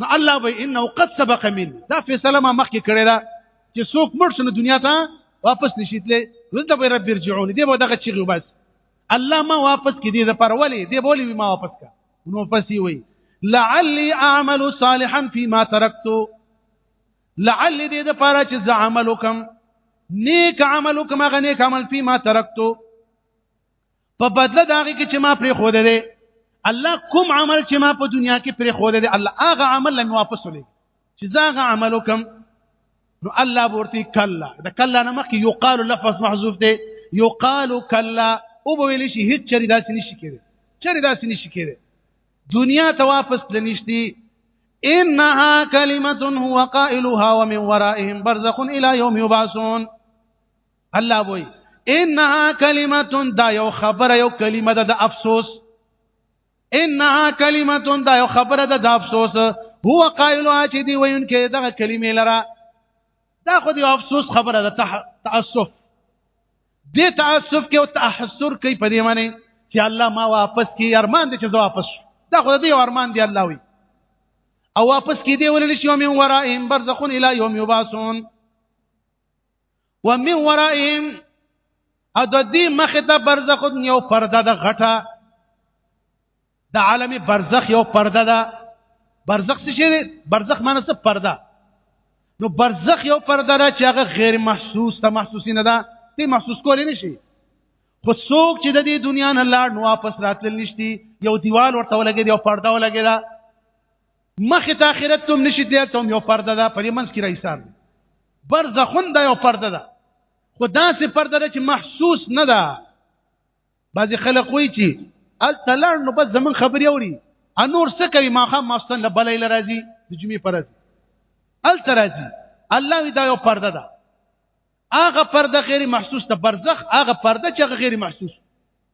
S1: نو الله به انه قد سبق من دا فیصله ما مخکې کړې ده چې څوک مړ شنه دنیا ته واپس نشیتلې ولته به رب ارجعون دی به دغه چیغي بس الله ما واپس کې دې د پرولې دې بولی ما واپس کا نو پسې وي لعلی اعمل صالحا فيما تركت لعلی دې د پاره چې ز عمل وکم نیک عمل وکم غنیک عمل فيما تركت په بدله دا غي چې ما پرې خو ده الله کوم عمل چې ما په دنیا کې پرې خو ده الله هغه عمل لم واپس ولې چې زاغه عمل وکم نو الله ورته کلا دا کلا نه مخکې یقال لفظ محذوف دی یقال کلا او به ویل شي هیڅ چری داسې نشي کېږي چری داسې نشي کېږي دنیا ته واپس لنیشتي انها كلمه هو قائلها ومن ورائهم برزخ الى يوم يبعثون الله وای انها کلمه دا یو خبره یو کلمه ده د افسوس انها کلمه دا یو خبره ده د افسوس هو قائل چې دی وین کې دغه کلمې لره دا خو دی افسوس خبره ده تاسف دې تاسف کې او تحسر کوي په دې معنی چې الله ما واپس کی ارمان دې چې زه واپس شم دا خو دې ارمان دی الله وي او واپس کی دې ولې شي من ورائهم برزخون الی یوم یبعثون ومن ورائهم او د دې مخه ته برزخ یو پرده د غټه د عالم برزخ یو پرده ده برزخ څه شي برزخ معنی څه پرده نو برزخ یو پرده ده چې هغه غیر محسوس ته محسوسی نه ده ته محسوس کولې نشي خو څوک چې د دې دنیا نه لاړ نو واپس راتل نشتی یو دیوال ورته ولګي یو پرده ولګي دا مخه ته اخرت تم نشي دی ته یو پرده ده په منځ کې رئیسار برزخون دا یو پرده ده خو داسې پرده ده چې محسوس نه ده بعضې خلک وایي چې هلته لاړ نو بس زمونږ خبرې اوري نور څه کوي ماښام ماستن له بله ایله راځي د جمعې په ورځ هلته راځي الله وي دا یو پرده ده هغه پرده غیر محسوس ده برزخ هغه پرده چې هغه غیر محسوس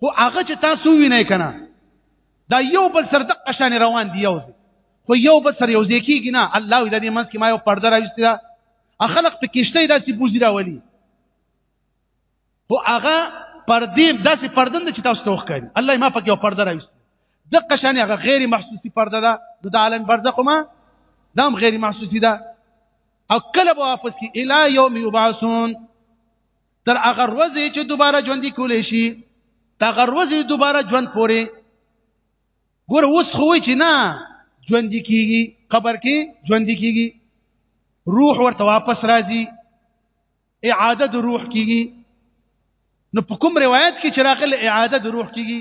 S1: خو هغه چې تاسو وینئ کنه دا یو بل سره د قشان روان دی یو خو یو بل سره یو ځکیږي نه الله دې دې منځ کې ما یو پرده راوستي دا خلق په کېشته داسې بوزي راولي خو هغه پردې داسې پردند چې تاسو توخ کوي الله ما پکې یو پرده راوستي د قشان هغه غیر محسوسي پرده ده د عالم برزخ ما دام غیر محسوسي ده او کله به واپس کی الی یوم یبعثون تر هغه ورځې چې دوباره ژوند کولې شي تر هغه ورځې دوباره ژوند پورې ګور اوس خو چې نه ژوند کیږي قبر کې ژوند کیږي روح ورته واپس راځي اعاده د روح کیږي نو په کوم روایت کې چې راغله اعاده د روح کیږي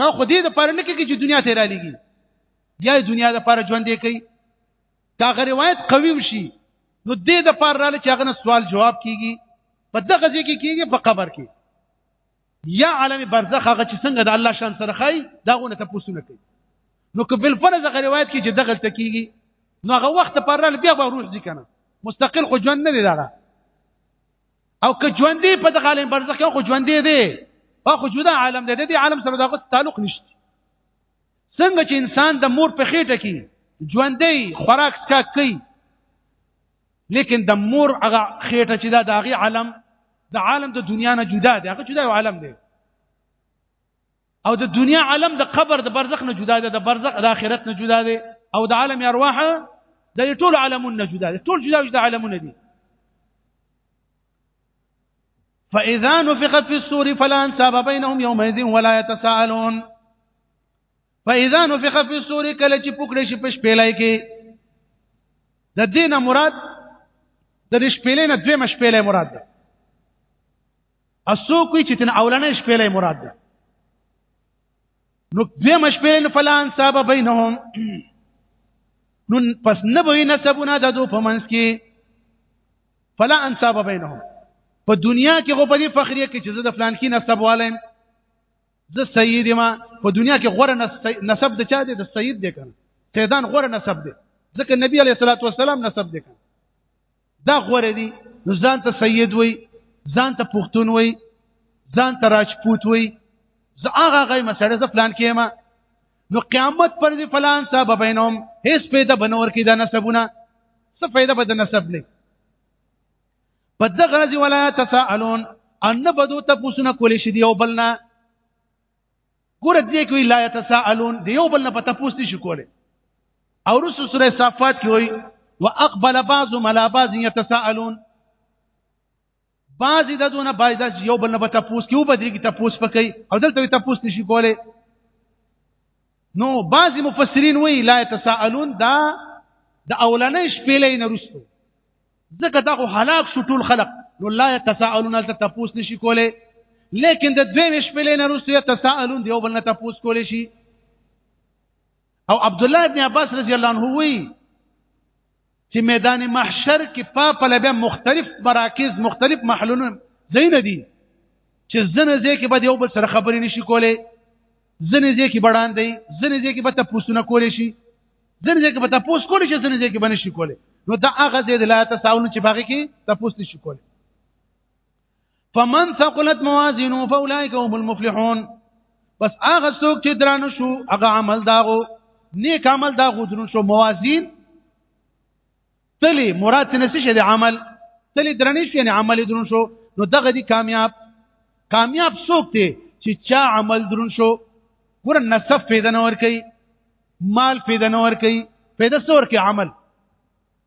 S1: نو خو دې د پاره نه کېږي چې دنیا ته را لېږي یا دنیا د پاره ژوند دی کوي دا غ روایت قوی وشي نو دې د پار رااله چې هغه سوال جواب کیږي په دغه ځای کې کیږي په قبر کې یا عالم برزخ هغه چې څنګه د الله شان سره خای دا غونه ته پوښتنه کوي نو که بل فرض غ روایت کې چې دغه ته کیږي نو هغه وخت پر رااله بیا به روح ځي کنه مستقل خو ژوند نه دی دا او که ژوند دی په دغه عالم برزخ کې خو ژوند دی دی او خو جدا عالم دی دی عالم سره دغه تعلق نشته څنګه چې انسان د مور په خېټه کې ژوندۍ خوراک څکاک کوي لیکن د مور هغه خېټه چې دا د هغه عالم د عالم د دنیا نه جدا دی هغه جدا یو عالم دی او د دنیا عالم د قبر د برزخ نه جدا دی د برزخ د آخرت نه جدا دی او د عالم ارواح د ټول عالمونه جدا دی ټول جدا جدا عالمونه دي فاذا نفخ في الصور فلا انساب بينهم يومئذ ولا يتساءلون فاذا نفخ في الصور کله چې پکړې شي پښ پیلای کې د دینه مراد د دې شپېلې نه دویمه شپېلې مراد ده اسو کوی چې تن اولنې شپېلې مراد ده نو دویمه شپېلې فلان صاحب بینهم نو پس نه به نسبونه د دو په منځ کې فلا انساب بینهم په دنیا کې غو په دې فخریه کې چې زه د فلان کې نسب والایم زه سید ما په دنیا کې غوره نسب د چا دی د سید دی کنه سیدان غوره نسب دی ځکه نبی علیه الصلاۃ والسلام نسب دی کنه دا غوره دی نو ځان ته سید وای ځان ته پښتون وای ځان ته راجپوت وای زه هغه غي مسړه زه پلان کېما نو قیامت پر دې فلان صاحب بینهم هیڅ پیدا بنور کې دا نسبونه څه فائدہ به د نسب نه په دغه ورځ ولا تسالون ان بدو ته پوښتنه کولې شي دی او بلنا ګور دې کوي لا تسالون دی او بلنا په تاسو دي شي کولې او رسو سوره صفات کې وي واقبل بعض ملا بعض يتساءلون بعضی د دونه باید یو بل نه به تاسو کې و بدري کې تاسو پکې او دلته تاسو نشي کولای نو بعضی مفسرین وی لا تساءلون دا د اولنې شپې لې نه رسو ځکه دا خو هلاک شو ټول خلق نو لا تساءلون ته تاسو نشي کولای لیکن د دوی شپې لې نه رسو تساءلون دی یو بل نه تاسو کولای شي او عبد الله ابن عباس رضی الله عنه وی چې میدان محشر کې پاپل بیا مختلف مراکز مختلف محلونه زین دي چې زنه ځکه به یو بل سره خبرې نشي کولای زنه ځکه بډان دی زنه ځکه به تاسو کولای شي زنه ځکه به تاسو کولای شي زنه ځکه به نشي کولای نو دا هغه ځای د لا تساوون چې باغی کې تاسو نشي کولای فمن ثقلت موازینو فاولائک هم المفلحون بس هغه څوک چې درانه شو هغه عمل داغو نیک عمل داغو درنو شو موازین تلی مراد نسی شه د عمل تلی درنه شو یعنی عمل درنو شو نو دغه دی کامیاب کامیاب څوک دی چې چا عمل درنو شو ګور نسب پیدا نور کوي مال پیدا نور کوي پیدا څور کې عمل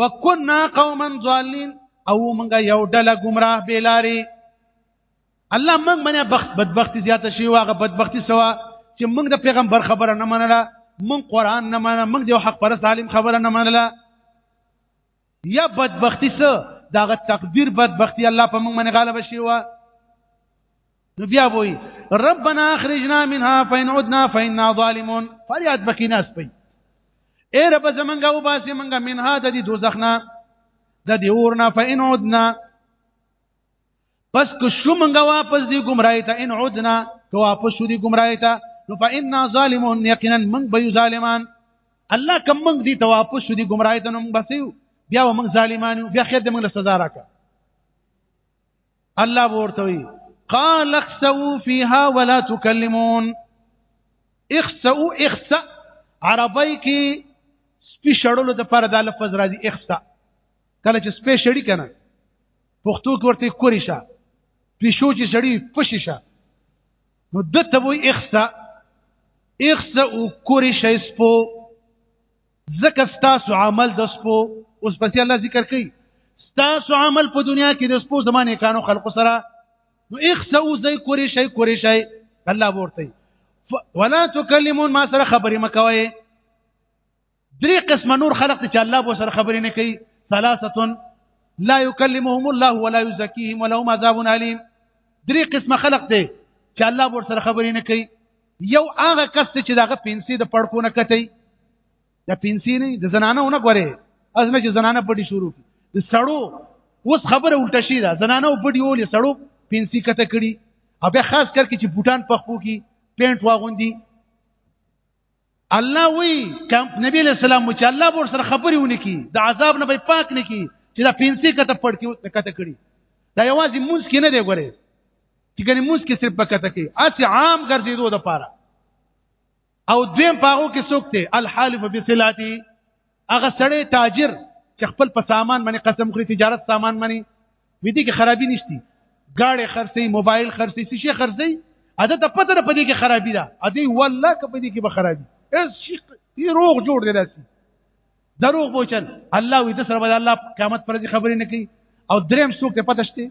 S1: وکنا قوما ضالین او مونږه یو ډله گمراه بیلاری الله مونږ باندې بخت بدبختی زیاته شي واغه بدبختی سوا چې مونږ د پیغمبر خبره نه منله مونږ قران نه منله مونږ د حق پر سالم خبره نه منله یا بدبختی سره داغه تقدیر بدبختی الله په مونږ باندې غالب شي وا نو بیا وای ربنا اخرجنا منها فإن عدنا فإنا ظالمون فریاد بکی ناس پي اے رب زمنګا و باسي منګا منها د دې دوزخنا د دې اورنا فإن عدنا پس کو شو منګا واپس دی گمراهی ته ان عدنا کو واپس شو دی گمراهی ته نو فإنا ظالمون یقینا من به ظالمان الله کوم موږ دي توافق شو دي گمراهی ته نو موږ بسیو بیا موږ ظالمانو بیا خیر دې موږ له سزا راکړه الله ورتوي قال اخسؤوا فيها ولا تكلمون اخسؤوا اخسأ عربی کې سپی شړلو د پر د لفظ راځي اخسأ کله چې سپی شړی کنه پښتو کې ورته کوری شه پیشو چې شړی پشي شه نو دته وي اخسأ اخسأ کوری شې سپو ځکه ستاسو عمل د سپو اوس پسې الله ذکر کوي ستاسو عمل په دنیا کې د سپو زمانه کانو خلق سره نو اخسو زي کوري شي کوري شي الله ورته ولا تکلمون ما سره خبرې مکوي درې قسم نور خلق چې الله به سره خبرې نه کوي ثلاثه لا يكلمهم الله ولا يزكيهم ولهم عذاب اليم درې قسم خلق دي چې الله به سره خبرې نه کوي یو هغه کس چې دغه پنسي د پړکو نه کټي د پنسي نه د زنانه نه غوري ازنه چې زنانه پټي شروع کی د سړو اوس خبره الټه شي دا زنانه پټي ولې سړو پنسي کته کړي او بیا خاص کر کې چې بوټان پخپو کی پینټ واغوندي الله وی نبی علیہ السلام چې الله ور سره خبرې ونی کی د عذاب نه به پاک نه کی چې دا پنسي کته پړ کې کته کړي دا یوازې موس کې نه دی ګوره چې ګنې موس کې صرف کته کې اسی عام ګرځېدو د پاره او دویم پاغو کې څوک دی الحالف بصلاتی هغه سړی تاجر چې خپل په سامان باندې قسم خوري تجارت سامان باندې وې دي کې خرابي نشتی گاڑی خرڅي موبایل خرڅي څه شي خرڅي اته ته پته نه پدې کې خرابي ده ادي والله که پدې کې به خرابي اس شي روغ جوړ دی داسي دروغ بوچل الله وي د سره الله قیامت پر دې خبرې نه کوي او دریم څوک ته پته شته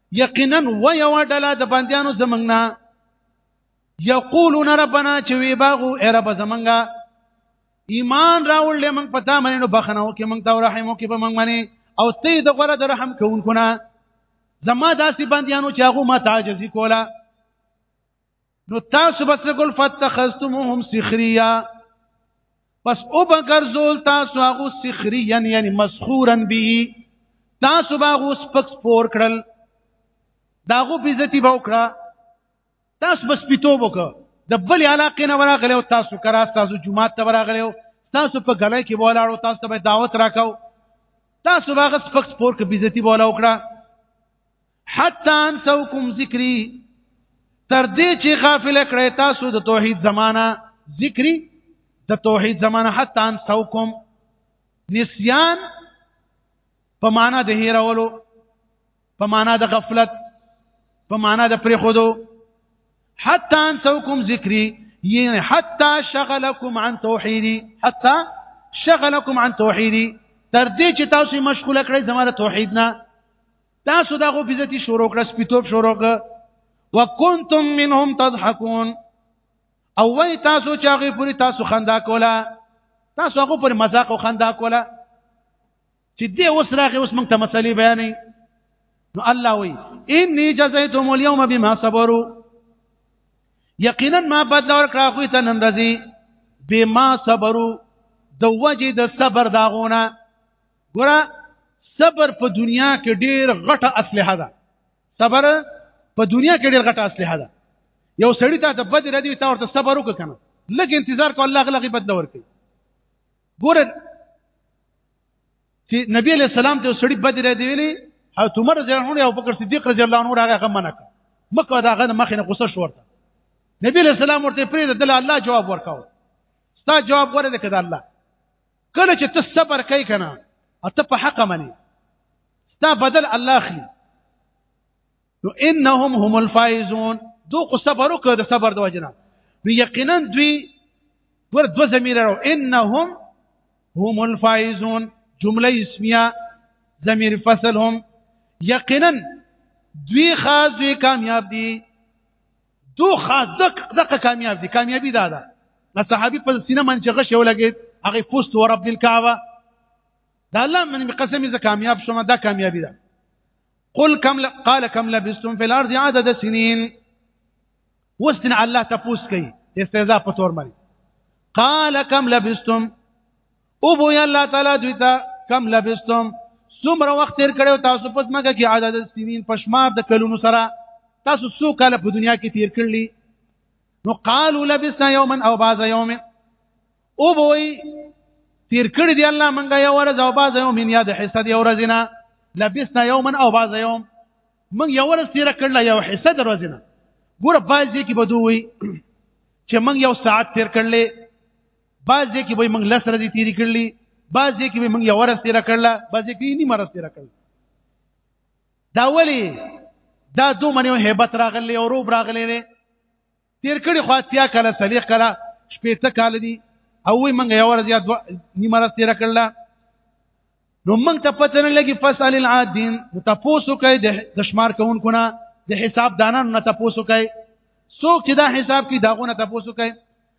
S1: یقینا و یو ډله د بندیانو زمنګ نه یقولون ربنا چې وی باغو ای رب زمنګا ایمان راوړل موږ پتا منې نو بخنه وکې موږ ته رحم وکې په موږ باندې او ته د غره د رحم کوونکو نه زما داسې بندیانو چې هغه ما تعجزي کوله نو تاسو بس لګول فتخستمهم سخریا پس او بغرزول تاسو هغه سخریا یعنی مسخورا به تاسو باغ اوس پک سپور کړل داغو بیزتی به وکړه تاسو بس پیتو وک د بل علاقې نه وراغلی او تاسو کرا تاسو جمعه ته وراغلی او تاسو په غلای کې ولاړو تاسو ته دعوت راکاو تاسو باغ سپک سپور کې بیزتی بولا وکړه حتی انسوکم ذکری تر دې چې غافل کړی تاسو د توحید زمانہ ذکری د توحید زمانہ حتی ان سوکم نسیان په معنا د هیرولو په معنا د غفلت په معنا د پریخودو حتی ان سوکم ذکری یعنی حتی شغلکم عن توحیدی حتی شغلکم عن توحیدی تر دې چې تاسو مشغوله کړئ زموږ توحید نه تاسو دا غو بزتی شروع کړه سپیتوب شروع کړه وکنتم منهم تضحكون او وای تاسو چې هغه پوری تاسو خندا کوله تاسو هغه پر مزاق او خندا کوله چې دې اوس راغی اوس موږ ته مسلې بیانې نو الله وی انی جزیتهم اليوم بما صبروا یقینا ما بدل اور کړه خو ته نن رضی بما صبروا د وجه د صبر داغونه ګوره صبر په دنیا کې ډیر غټه اسلحه ده صبر په دنیا کې ډیر غټه اسلحه ده یو سړی ته د بدر دی تا ورته صبر وکړه کنه لږ انتظار کو الله غلغي بدل ورکړي ګوره چې نبی علیہ السلام ته سړی بدر دی ویلي او عمر رضی الله عنه او بکر صدیق رضی الله عنه راغه منک مکه دا غنه مخ نه غوسه شو ورته نبی علیہ السلام ورته پرې د الله جواب ورکاو ستا جواب ورته کړه الله کله چې ته صبر کوي کنه ته په حق مني تا بدل الله اخلي نو انهم هم الفائزون دو خو صبر وکړه د صبر د وجنه نو یقینا دوی ور دو زمير راو انهم هم الفائزون جمله اسميه زمير فصلهم یقینا دوی خاص دوی کامیاب دي دو خاص دق دقه کامیاب دي کامیابی دا ده د صحابي په سینه باندې غش یو لګید هغه پوست ور رب الکعبه دا الله من قسم اذا کامیاب شوم دا کامیابی ده قل كم ل... قال كم لبستم في الارض عدد سنين وسن الله تپوس کوي استهزاء په تور باندې قال كم لبستم او بو یا الله تعالی دوی ته کم لبستم څومره وخت تیر کړو تاسو په ځمکه کې عدد سنین پښمار د کلونو سره تاسو څو کاله په دنیا کې تیر کړلی نو قالوا لبسنا يوما او بعض يوم او بوي تیر کړی دی الله منګه یو ورځ او بعض یوم یا د حصه دی ورځ نه لبسنا يوما او بعض يوم من یو ورځ تیر کړل یو حصه د ورځ نه ګوره باځي کې بدوي چې من یو ساعت تیر کړلې بعض دې کې به موږ لس ورځې تیرې کړلې بعض دې کې به موږ یو ورځ تیره کړله بعض دې کې نیمه ورځ تیره کړله دا ولی دا دو منو hebat راغلی او روب راغلی دی تیر کړي خو اتیا کله صلیخ کله شپېته کال دي او وی منګه یو ورځ یا دوه نیمه ورځ تیر کړل نو موږ ته پته نه لګي فصل العادین نو تاسو کوي د شمار کوونکو نه د حساب دانانو نه تاسو کوي څوک چې دا حساب کوي داغونه تاسو کوي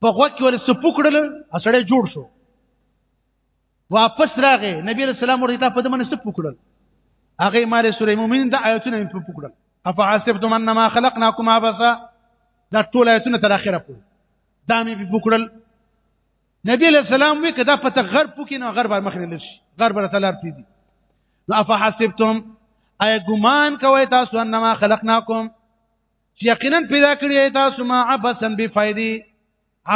S1: په غوږ کې ول سپوکړل اسړې جوړ شو واپس راغې نبی رسول الله ورته په دمن سپوکړل هغه مال سورې مؤمنین د آیتونه په پوکړل افعصبتم انما خلقناكم عبثا دا ټول آیتونه تر اخره پورې دا مې په پوکړل نبی له سلام وی کدا پته غرب پکې نو غرب مخ نه لشي غرب ته لار پیږي نو افحسبتم اي ګمان کوي تاسو انما خلقناکم یقینا پیدا کړی تاسو ما عبثا بفایدی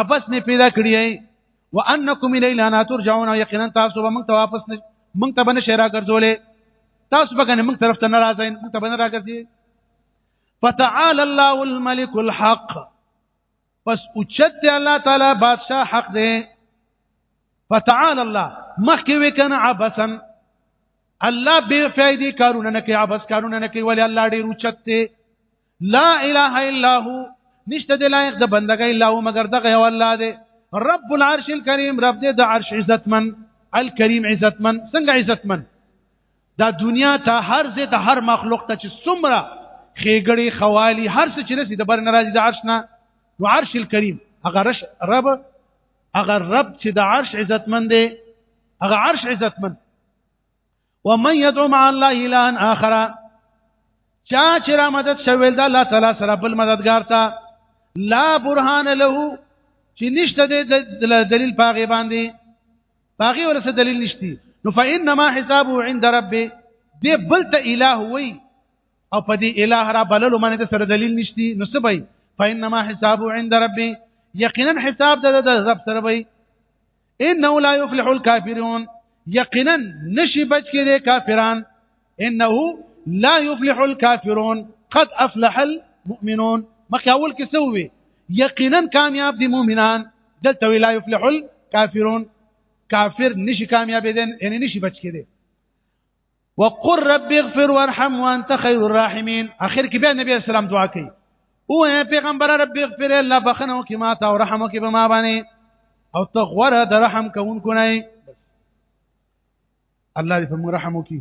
S1: عبث نه پیدا کړی وانکم الینا لا ترجعون یقینا تاسو به موږ ته واپس نه موږ ته بنه شهرا ګرځولې تاسو به کنه موږ طرف ته ناراضه موږ ته بنه راګرځي فتعال الله الملك الحق پس اوچت دی الله تعالی بادشاہ حق دی فتعال الله مخکې وکنه عبثا الله بے فائدې کارونه نه کوي عبث کارونه نه کوي ولی الله ډیر اوچت دی لا اله الا هو نشته د لایق د بندګۍ الا هو مگر دغه یو الله دی رب العرش الكريم رب دې د عرش عزتمن الكريم عزتمن څنګه عزتمن دا دنیا ته هر ځای ته هر مخلوق ته چې څومره خېګړې خوالي هر څه چې رسي د بر ناراضي د عرش نه نو عرش الکریم هغه رش رب هغه رب چې د عرش عزتمن دی هغه عرش عزتمن ومن يدعو مع الله الا اخر چا چې را مدد شویل د الله تعالی سره بل مددگار ته لا برهان له چې نشته د دلیل پاغه باندې باغی ولا څه دلیل نشتی نو فإنما حسابه عند ربه دې بل ته الٰه وای او په دې الٰه را بللو باندې سره دلیل نشتی نو څه بای فإنما حسابه عند ربه یقینا حساب د رب سره وای انه لا يفلح الكافرون یقینا نشي بچ کړي کافران انه لا يفلح الكافرون قد افلح المؤمنون مخکې اول کې څه وي یقینا کامیاب دي مؤمنان دلته لا يفلح الكافرون کافر نشي کامیاب دي یعنی نشي بچ کېدي وقر رب اغفر وارحم وانت خير الراحمين اخر کې بیا نبی اسلام دعا کوي او اے پیغمبر رب اغفر الله بخنو کې ما ته او رحم کې به ما باندې او ته غوړه د رحم کوونکو نه الله دې په موږ رحم وکړي